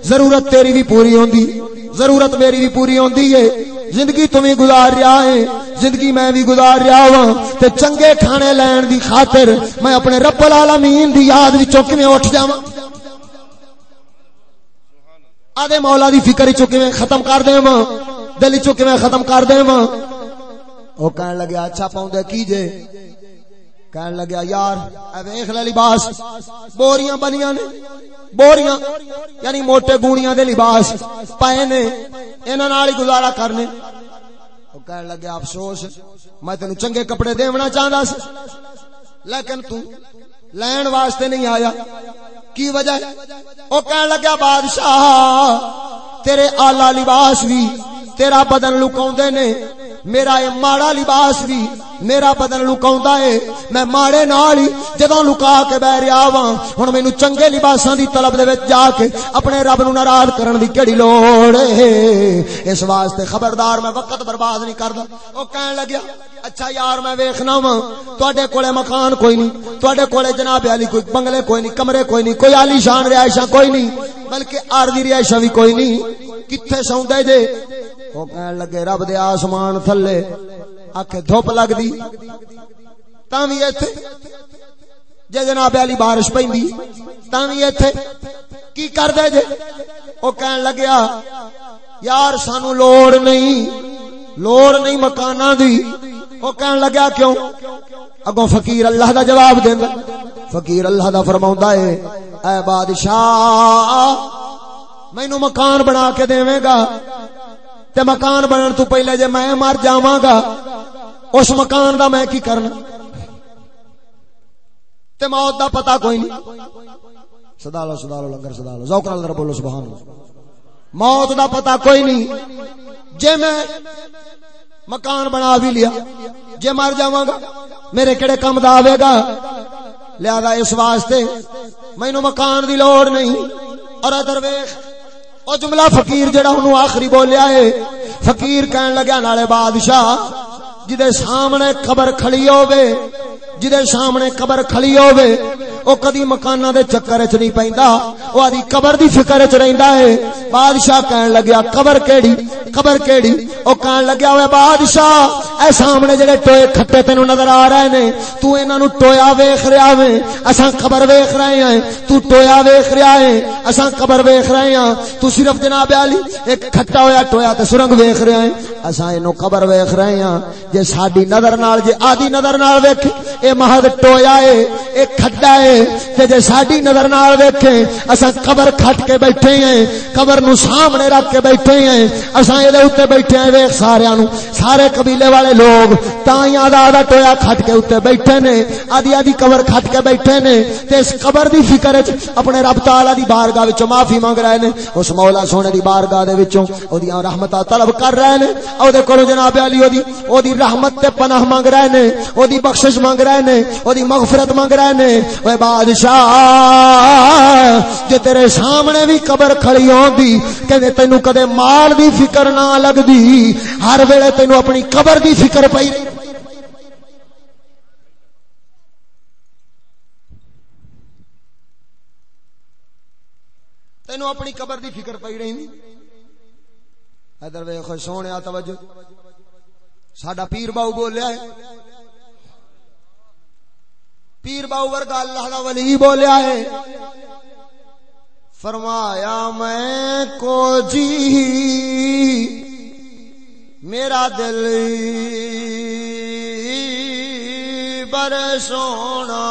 ضرورت تیری بھی پوری ہوندی۔ ضرورت میری بھی پوری ہوندی ہے۔ زندگی تمہیں گزار رہا ہے۔ زندگی میں بھی گزار رہا ہوں تے چنگے کھانے لین دی خاطر میں اپنے رب العالمین دی یاد وچوں کیویں اٹھ جاواں۔ آدھے مولا دی فکر وچوں کیویں ختم کر دیواں دل وچوں کیویں ختم کر دیواں او کہن لگا اچھا پاؤں کی جے؟ کہن لگا یار، اے ویکھ لے لباس، بوریاں بنیاں نے، بوریاں یعنی موٹے گونیاں دے لباس پائے نے انہاں نال ہی گزارا کرنے۔ او کہن لگا افسوس، میں تینو چنگے کپڑے دیونا چاہندا سی، لیکن تو لین واسطے نہیں آیا۔ کی وجہ؟ ہے او کہن لگا بادشاہ، تیرے آلہ لباس بھی تیرا بدن لکاوندے نے میرا یہ ماڑا لباس بھی میرا بدن لکاوندا ہے میں ماڑے نال ہی جدوں لکا کے بہ رہا واں، ہن مینوں چنگے لباساں دی طلب دے وچ جا کے اپنے رب نو ناراض کرن دی کیڑی لوڑ ہے اس واسطے خبردار میں وقت برباد نہیں کردا۔ او کہن لگیا اچھا یار میں ویکھنا وا تواڈے کولے مکان کوئی نہیں، تواڈے کولے جناب علی کوئی بنگلے کوئی نہیں، کمرے کوئی نہیں، کوئی عالی شان رہائشاں کوئی نہیں، بلکہ عارضی رہائشاں بھی کوئی نہیں۔ کتھے سوندے جے؟ او کہن لگے، رب دے آسمان تھلے۔ آکھے دھوپ لگدی۔ تاں وی ایتھے۔ جے جناب علی بارش پیندی تاں وی ایتھے۔ کی کر دے جے؟ او کہن لگیا، یار سانو لوڑ نہیں لوڑ نہیں مکاناں دی۔ او کہن لگیا، کیوں؟ اگوں فقیر اللہ دا جواب دیندا فقیر اللہ دا فرماوندا ہے اے بادشاہ، مینوں مکان بنا کے دیویں گا۔ تے مکان بنن تو پہلے جے میں مر جاواں گا، اس مکان دا میں کی کرنا؟ تے موت دا پتہ کوئی نہیں۔ صدا اللہ صدا اللہ لنگر صدا اللہ ذوق نال بولو، سبحان اللہ۔ موت دا پتہ کوئی نہیں۔ جے میں مکان بنا بھی لیا، جے مر جاواں گا، میرے کڑے کم دا آوے گا؟ لہذا اس واسطے مینوں مکان دی لوڑ نہیں۔ اور ادھر ویکھ او جملہ فقیر جڑا انہوں آخری بولیا ہے۔ فقیر کہن لگا نالے بادشاہ، جدے سامنے قبر کھڑی ہوے جدے سامنے قبر کھڑی ہوے او کدی مکاناں دے چکر وچ نہیں پیندا۔ او ادی قبر دی فکر وچ رہندا ہے۔ بادشاہ کہن لگیا، قبر کیڑی؟ قبر کیڑی؟ او کہن لگیا، اوے بادشاہ، اے سامنے جڑے ٹوئے کھٹے تینو نظر آ رہے نے، تو انہاں نو ٹویا ویکھ رہیا وے۔ اساں قبر ویکھ رہے ہیں، تو ٹویا ویکھ رہیا ہے۔ اساں قبر ویکھ رہے ہیں۔ تو صرف جناب علی ایک کھٹا ہویا ٹویا تے سرنگ ویکھ رہے ہیں۔ اساں اینو قبر ویکھ رہے ہیں۔ جے ساڈی نظر نال، جے آدی نظر نال ویکھ، اے محض ٹویا ہے، اے کھڈا اے ہے تے جے ساڈی نظر نال ویکھے اساں قبر کھٹ کے بیٹھے ہیں، قبر نو سامنے رکھ کے بیٹھے ہیں۔ اساں اے دے اوتے بیٹھے ہیں، ویکھ سارے نو سارے قبیلے والے لوگ تاں آدھا آدھا ٹویا کھٹ کے اوتے بیٹھے نے۔ آدھی آدھی قبر کھٹ کے بیٹھے نے۔ تے اس قبر دی فکر وچ اپنے رب تعالی دی بارگاہ وچوں معافی مانگ رہے نے۔ اس مولا سونے دی بارگاہ دے وچوں اودیاں رحمتاں طلب کر رہے نے۔ او دے کولوں جناب علی اودی اودی رحمت تے پناہ مانگ رہے نے۔ اودی بخشش مانگ رہے نے۔ اودی مغفرت مانگ رہے نے۔ اوے بادشاہ، جے تیرے سامنے بھی قبر کھڑی ہوندی، کہندے تینو کدے مال دی فکر نہ لگدی، ہر ویلے تینو اپنی قبر دی فکر پئی تینو اپنی قبر دی فکر پئی رہی۔ ادھر ویکھ سونے توجہ۔ ساڈا پیر باو بولیا ہے۔ پیر باو ورگا اللہ دا ولی بولیا ہے۔ فرمایا، میں کو جی میرا دل بر سونا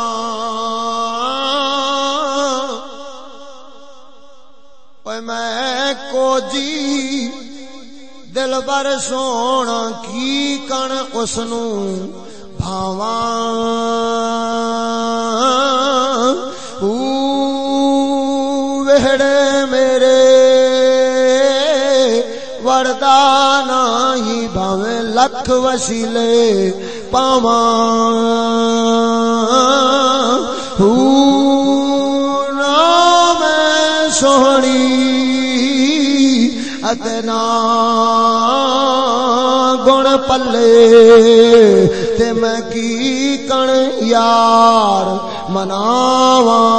میں کو جی دل بر سونا کی کن اس وہڑے میرے وردان ہی بھاوے لکھ وسیلے پاواں۔ سونی اتنا گن پلے۔ تے میں کی کن یار مناواں؟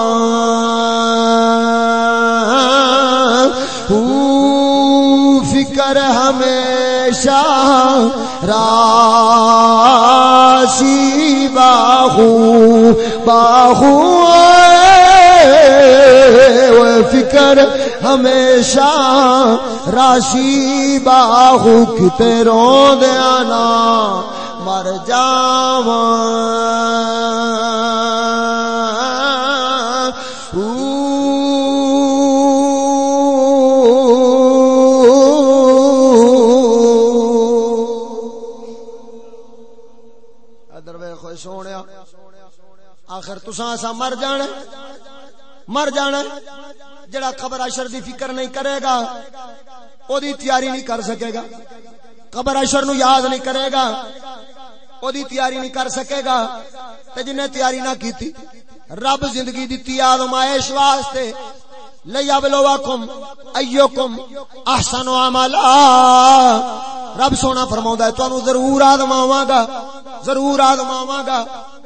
فکر ہمیشہ راسی باہو باہو فکر ہمیشہ راشی باہو، کتے رو دیا نا مر جاواں سونے، آخر تسا سا مر جانا مر جانا جڑا خبر اشر دی فکر نہیں کرے گا، او دی تیاری نہیں کر سکے گا۔ قبر اشر نو یاد نہیں کرے گا۔ او دی تیاری نہیں کر سکے گا تے جن تیاری نہ کیتی رب زندگی دتی آزمائش واسطے لیبلوکم ایوکم احسن عملا رب سونا فرماوندا ہے تانوں ضرور آزماواں گا ضرور آزماواں گا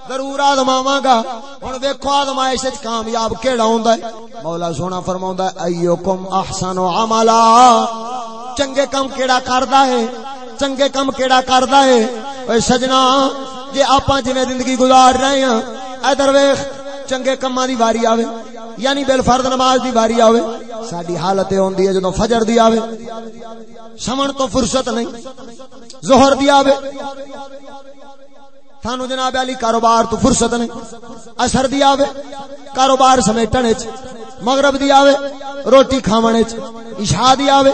ضرور آزماواں گا ہن ویکھو آزمائش وچ کامیاب کیڑا ہوندا ہے مولا سونا فرماوندا ہے ایوکم احسن عملا چنگے کم کیڑا کردا ہے چنگے کم کیڑا کردا ہے؟ اے سجنا، جے آپاں جویں زندگی گزار رہے ہیں ادھر ویکھ چنگے کماں دی واری آوے یعنی بل فرد نماز دی واری آوے، ساڈی حالت ہوندی ہے جدوں فجر دی آوے، سمن تو فرصت نہیں، ظہر دی آوے۔ تھانو جناب علی کاروبار تو فرصت نہیں، اثر دی آوے، کاروبار سمیٹن وچ، مغرب دی آوے، روٹی کھاون وچ۔ عشاء دی آوے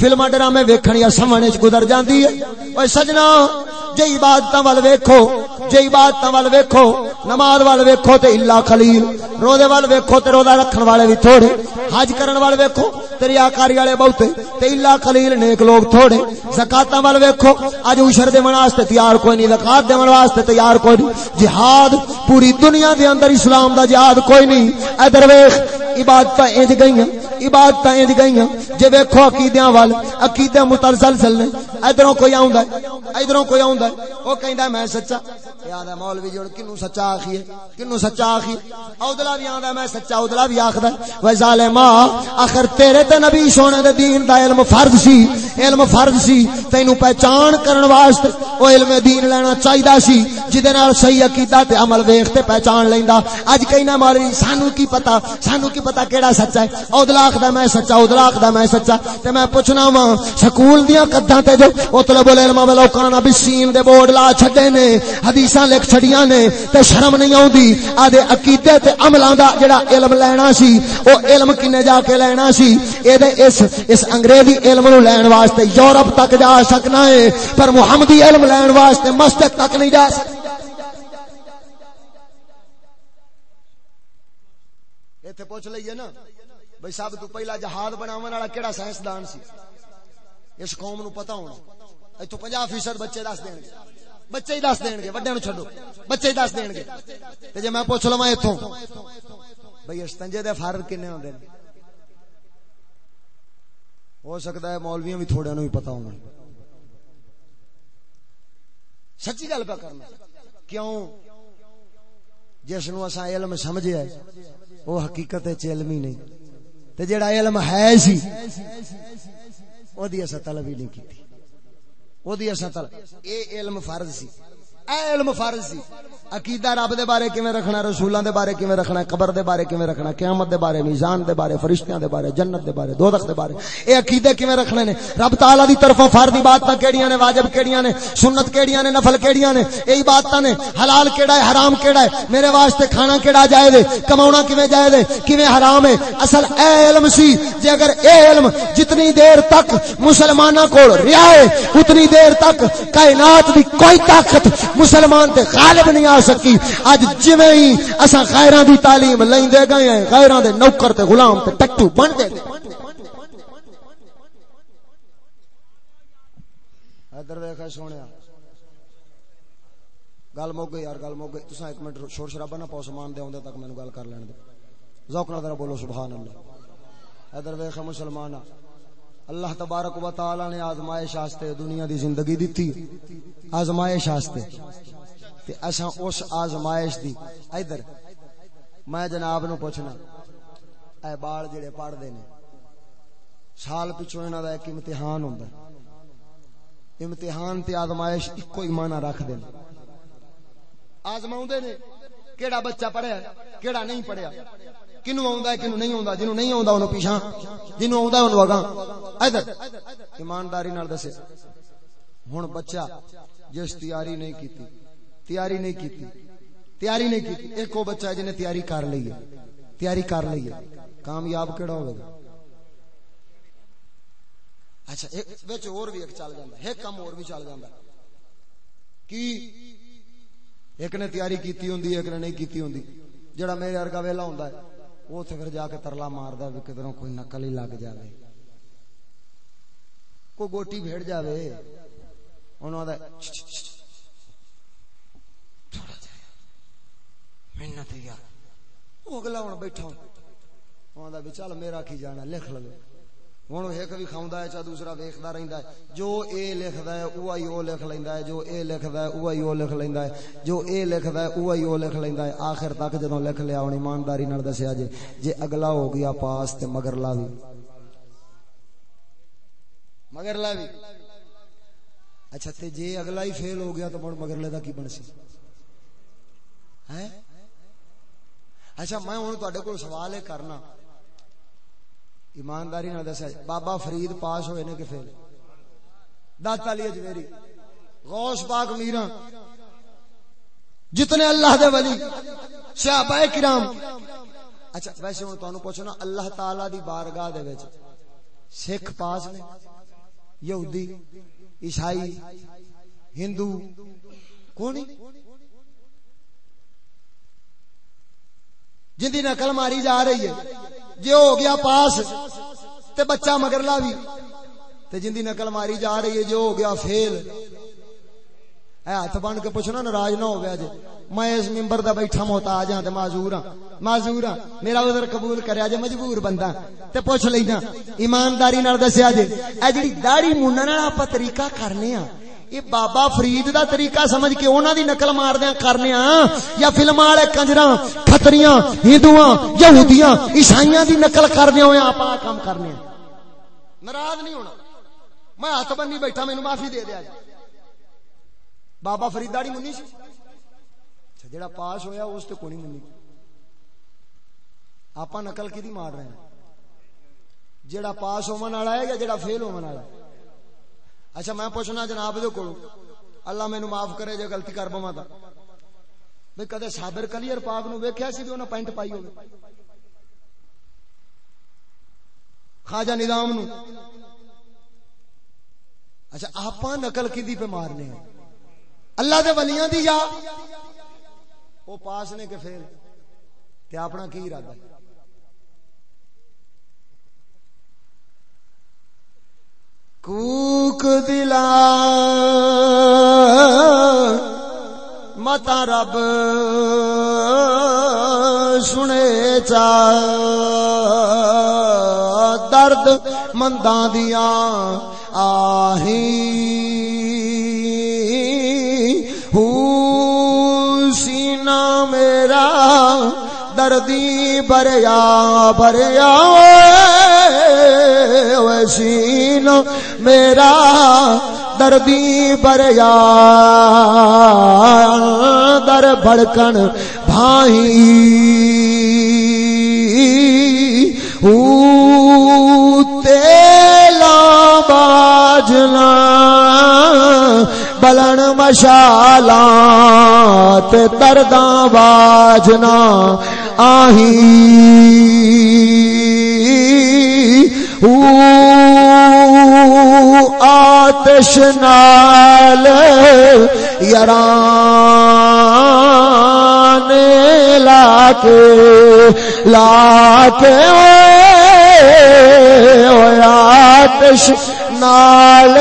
فلم ڈرامے ویکھن یا سمن وچ گزر جاندی ہے۔ اوے سجنا، جے عبادتاں ول ویکھو، جے عبادتاں ول ویکھو، نماز ول ویکھو تے الا خلیل روزے ول ویکھو تے روزہ رکھن والے بھی تھوڑے، حج کرن ول ویکھو تے ریاکاری والے بہتے، تے الا خلیل نیک لوگ تھوڑے۔ زکاتاں ول ویکھو اج عشر دے من واسطے تیار کوئی نہیں، زکات دے من واسطے تیار کوئی نہیں۔ جہاد، پوری دنیا دے اندر اسلام دا جہاد کوئی نہیں۔ ادھر ویکھ عبادتاں انج گئیاں، عبادتاں انج گئیاں۔ جے ویکھو عقیدیاں ول عقیدے متسلسل نے ادھروں کوئی آوندا ہے، ادھروں کوئی آوندا ہے۔ او کہندا میں سچا یاد ہے مولوی جی، جڑ کنو سچا آکھیے کنو سچا آکھیے۔ اودلا بھی آندا میں سچا اودلا بھی آکھدا و ظالما اخر تیرے تے نبی سونے دے دین دا علم فرض سی، علم فرض سی۔ تینو پہچان کرن واسطے او علم دین لینا چاہیدا سی، جدے نال صحیح عقیدہ تے عمل ویکھ تے پہچان لیندا۔ اج کہنا مولوی جی، سانو کی پتہ، سانو کی پتہ کیڑا سچا ہے؟ اودلا آکھدا میں سچا اودلا آکھدا میں سچا۔ تے میں پوچھنا وا، سکول دیاں قداں تے جو مطلب العلم ولو کان بسین دے بورڈ لا چھڈے نے، حدیثاں لکھ چھڑیاں نے، تے شرم نہیں اوندی آدے عقیدے تے عملاں دا جڑا علم لینا سی، او علم کنے جا کے لینا سی۔ اے دے اس اس انگریزی علم نو لین واسطے یورپ تک جا سکنا ہے، پر محمدی علم لین واسطے مشرق تک نہیں جا سکتا ایتھے پوچھ لئیے نا، بھئی سب تو پہلا جہاد بناون والا کیڑا سائنسدان سی؟ اس قوم نو پتہ ہونا۔ ایتھوں 50% بچے دس دین گے۔ بچے ہی دس دین گے وڈے نو چھڈو۔ بچے ہی دس دین گے۔ تے جے میں پوچھ لواں ایتھوں، بھئی استنجے دے فرض کنے ہوندے نے؟ ہو سکتا ہے مولویوں بھی تھوڑے نو ہی پتہ ہونا سچی گل پہ کرنا۔ کیوں؟ جس نو اساں علم سمجھیا ہے وہ حقیقت علم ہی نہیں۔ تے جڑا علم ہے سی او دی اساں طلب ہی نہیں کیتی۔ او دی اساں طلب۔ اے علم فرض سی۔ اے علم فرض سی عقیدہ رب دے بارے کیویں رکھنا، رسولاں دے بارے کیویں رکھنا، قبر دے بارے کیویں رکھنا، قیامت دے بارے، میزان دے بارے، فرشتیاں دے بارے، جنت دے بارے، دوزخ دے بارے، اے عقیدے کیویں رکھنے نے؟ رب تعالی دی طرفوں فرض عبادتاں کیڑیاں نے؟ واجب کیڑیاں نے؟ سنت کیڑیاں نے؟ نفل کیڑیاں نے؟ اے عبادتاں نے؟ حلال کیڑا ہے، حرام کیڑا ہے؟ میرے واسطے کھانا کیڑا جائز ہے کماونا کیویں جائز ہے کیویں حرام ہے؟ اصل اے علم سی، جے اگر اے علم جتنی دیر تک مسلماناں کول رہیا ہے، اتنی دیر تک کائنات دی کوئی طاقت مسلمان تے غالب نہیں آ سکی۔ اج جویں ہی اساں غیراں دی تعلیم لیندے گئے ہیں، غیراں دے نوکر تے غلام تے ٹٹو بن دے گئے۔ ادھر ویکھ سونیا۔ گل مک گئی یار، گل مک گئی۔ تساں ایک منٹ شور شرابہ نہ پاؤ، سامان دے اوندے تک مینوں گل کر لین دے۔ ذوق نال ذرا بولو، سبحان اللہ۔ ادھر ویکھ مسلمان اللہ تبارک و تعالی نے آزمائش واسطے دنیا دی زندگی دتی آزمائش واسطے تے اساں اس آزمائش دی ادھر میں جناب نو پوچھنا، اے بال جڑے پڑھ دے نے، سال پچھو انہاں دا ایک امتحان ہوندا۔ امتحان تے آزمائش اکو ہی معنی رکھ دے آزماؤندے نے، کیڑا بچہ پڑھیا، کیڑا نہیں پڑھیا۔ کنو آوندا ہے کنو نہیں آوندا، جنوں نہیں آوندا اونوں پیچھے جنوں آوندا اونوں اگاں۔ ادھر ایمانداری نال دسے۔ ہن بچہ جس تیاری نہیں کیتی، تیاری نہیں کیتی، تیاری نہیں کیتی، ایک وہ بچہ ہے جن نے تیاری کر لی ہے تیاری کر لی ہے کامیاب کیڑا ہوگا اچھا ایک اور بھی ایک چل جاتا ہے، ایک کام اور بھی چل جاتا کی؟ ایک نے تیاری کیتی ہوندی، ایک نے نہیں کیتی ہوندی جڑا میرے ارگا ویلا ہوندا ہے۔ وہ تے پھر جا کے ترلا ماردا ہے کدھروں کوئی نقل ہی لگ جاوے۔ کوئی گوٹی بھیڑ جاوے۔ انہوں نے محنت یار۔ وہ اگلا ہوں بیٹھا ہوں بھی چل میرا کی جانا لکھ لو۔ ہوں ایک بھی کھاؤں ہے چا دوسرا ویکھدا رہندا ہے۔ جو اے لکھدا ہے، اوہی او لکھ لیندا ہے۔ جو اے لکھدا ہے، اوہی او لکھ لیندا ہے۔ جو اے لکھدا ہے، اوہی او لکھ لیندا ہے۔ آخر تک جدوں لکھ لیا، ہن ایمانداری نال دسیا جے۔ جے اگلا ہو گیا پاس تے مگر لا وی مگر لا وی اچھا تے جے اگلا ہی فیل ہو گیا تو مگر لے دا کی بن سی؟ اچھا میں ہوں تے کو سوال ہے کرنا۔ ایمانداری نہ دسا جی۔ بابا فرید پاس ہوئے نے کہ فیل۔ داتا علی اجمیری جی غوث پاک میرا۔ جتنے اللہ دے ولی۔ صحابہ کرام۔ اچھا ویسے ہوں تانوں پوچھنا، اللہ تعالی دی بارگاہ دے وچ سکھ پاس نے؟ یہودی، عیسائی، ہندو کون جن دی نقل ماری جا رہی ہے۔ جی ہو گیا پاس تے بچہ مگرلا بھی تے جن دی نقل ماری جا رہی ہے جو ہو گیا فیل۔ اے ہاتھ بن کے پوچھنا، ناراض نہ ہو گیا جی میں اس ممبر دا بیٹھا محتاج ہاں تے معذور ہاں۔ معذور ہاں میرا عذر قبول کریا جے، مجبور بندہ۔ تے پوچھ لینا، ایمانداری نال دسیا جے، اے جڑی داڑھی مونن والا اپا طریقہ کرنے ہاں یہ بابا فرید دا طریقہ سمجھ کے انہوں دی نقل مار دیا کرنے ہاں یا فلم والے کنجرا کتریاں ہندو یہودیاں، عیسائیاں دی نقل کردے ہوئے آپ کام کرنے ناراض نہیں ہونا۔ میں ہاتھ بنی بیٹھا مینو معافی دے دیا جی۔ بابا فرید داڑی منی سی؟ اچھا جڑا پاس ہویا، اس تے کونی منی۔ آپ نقل کی مار رہے ہیں؟ جڑا پاس ہومن والا ہے یا جڑا فیل ہومن والا ہے؟ اچھا میں پوچھنا جناب دے کولو اللہ مینوں معاف کرے جے غلطی کر بواں تا۔ بھئی کدے صابر کلیئر پاک نو ویکھیا سی بھی انہاں پینٹ پائی ہوے۔ خواجہ نظام نو اچھا آپاں نقل کدی پہ مارنے ہیں۔ اللہ دے ولیاں دی یا؟ وہ پاس نے کہ فیل تے اپنا کی ارادہ ہے؟ کوک دلا متا رب سنے چا درد منداں دیا آہی سینا میرا دردی بریا بریا وسین میرا دردی بریا۔ در بڑکن بھائی۔ تیلا باجنا بلن مشالا ترداں باجنا آہی۔ آتش نال یاران لا کے لا کے آتش نال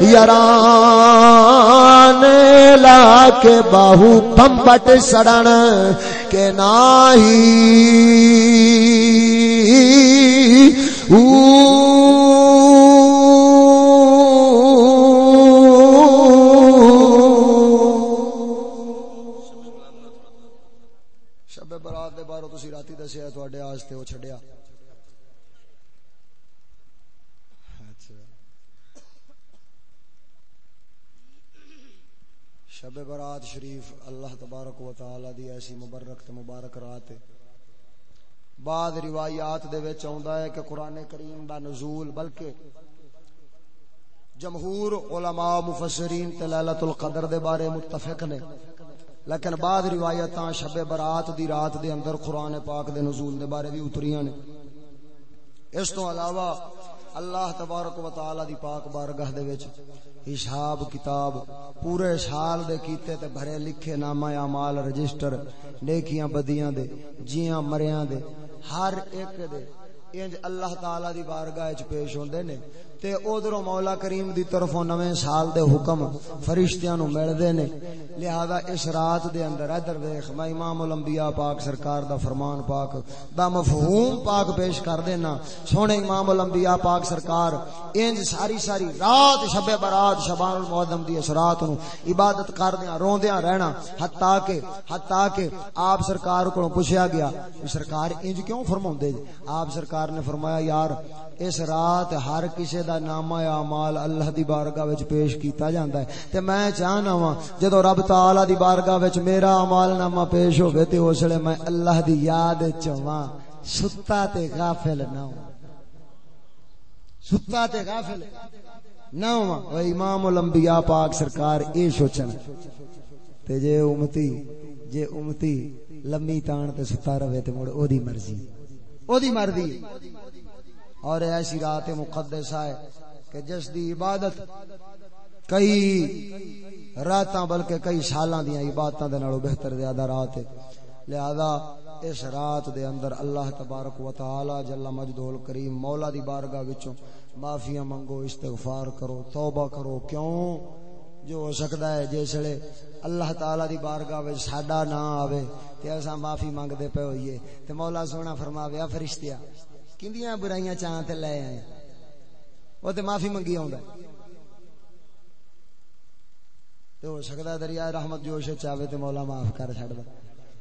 یاران لا کے باہو پمبٹ سڑن کے ناہی۔ دسیا تواڈے واسطے او چھڈیا شب برات شریف اللہ تبارک و تعالی دی ایسی مبارک تے مبارک رات ہے بعد روایات دے وچ آوندا ہے کہ قرآن کریم دا نزول بلکہ جمہور علماء مفسرین تے لیلۃ القدر دے بارے متفق نے لیکن بعد روایتاں شب برات دی رات دے اندر قرآن پاک دے نزول دے بارے بھی اتریاں نے۔ اس تو علاوہ اللہ تبارک و تعالی دی پاک بارگاہ دے وچ حساب کتاب پورے سال دے کیتے تے بھرے لکھے نامہ اعمال رجسٹر نیکیاں بدیاں دے، جیاں مریاں دے، ہر ایک دے۔ انج اللہ تعالی دی بارگاہ وچ پیش ہوندے نے۔ تے ادھر مولا کریم دی طرفوں نویں سال دے حکم فرشتیاں نو ملدے نے۔ لہذا اس رات دے اندر ادھر ویکھ، میں امام الانبیاء پاک سرکار دا فرمان پاک دا مفہوم پاک پیش کر دینا۔ سونے امام الانبیاء پاک سرکار، انج ساری ساری رات شب برات شبان المعظم دی اس رات نو عبادت کردیاں، روندیاں رہنا۔ حتا کہ حتا کہ آپ سرکار کو پوچھا گیا سرکار انج کیوں فرماوندے جی؟ آپ سرکار نے فرمایا، یار، اس رات ہر کسی دا نامہ اعمال اللہ دی بارگاہ وچ پیش کیتا جاندا ہے۔ تے میں چاہنا وا جدو رب تعالی دی بارگاہ وچ میرا اعمال نامہ پیش ہوے تے اس ویلے میں اللہ دی یاد وچ ہواں ستا تے غافل نہ ہوں۔ ستا تے غافل نہ ہواں او امام الانبیاء پاک سرکار اے سوچن، تے جے امتی جے امتی لمی تان تے ستا رہے تے مڑ او دی مرضی، او دی مرضی۔ اور ایسی رات مقدس ہے کہ جس دی عبادت کئی راتاں بلکہ کئی سالاں دیاں عبادتاں دے نالوں بہتر زیادہ رات ہے۔ لہذا اس رات دے اندر اللہ تبارک و تعالی جل مجدول کریم مولا دی بارگاہ وچوں معافیاں منگو، استغفار کرو، توبہ کرو۔ کیوں؟ جو ہو سکتا ہے جسے اللہ تعالی دی بارگاہ وچ ساڈا نہ آوے تے اساں معافی منگدے پے ہوئیے۔ تے مولا سونا فرماوے فرشتیا کندیاں برائیاں چاہاں تے لے آئے وہ تے معافی منگی آوندا تے ہو سکدا دریا رحمت جوش چاہے تے مولا معاف کر چھڑدا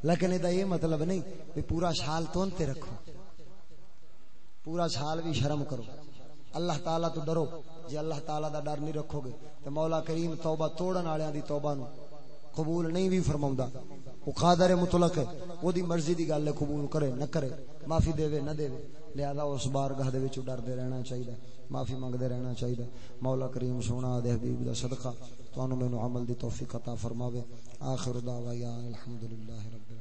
لیکن ادا یہ مطلب نہیں کہ پورا سال تو تے رکھو پورا سال بھی شرم کرو اللہ تعالیٰ تو ڈرو جی اللہ تعالیٰ دا ڈر نہیں رکھو گے تو مولا کریم توبہ توڑن والے دی توبہ نو قبول نہیں بھی فرماؤں وہ قادر مطلق ہے وہ دی مرضی دی گل قبول کرے نہ کرے معافی دے وے نہ دے وے لہذا اس بارگاہ دے وچ ڈردے رہنا چاہیے، معافی منگدے رہنا چاہیے۔ مولا کریم سونا دے حبیب دا صدقہ، تانوں مینوں عمل دی توفیق عطا فرماوے۔ آخر دعوانا الحمدللہ رب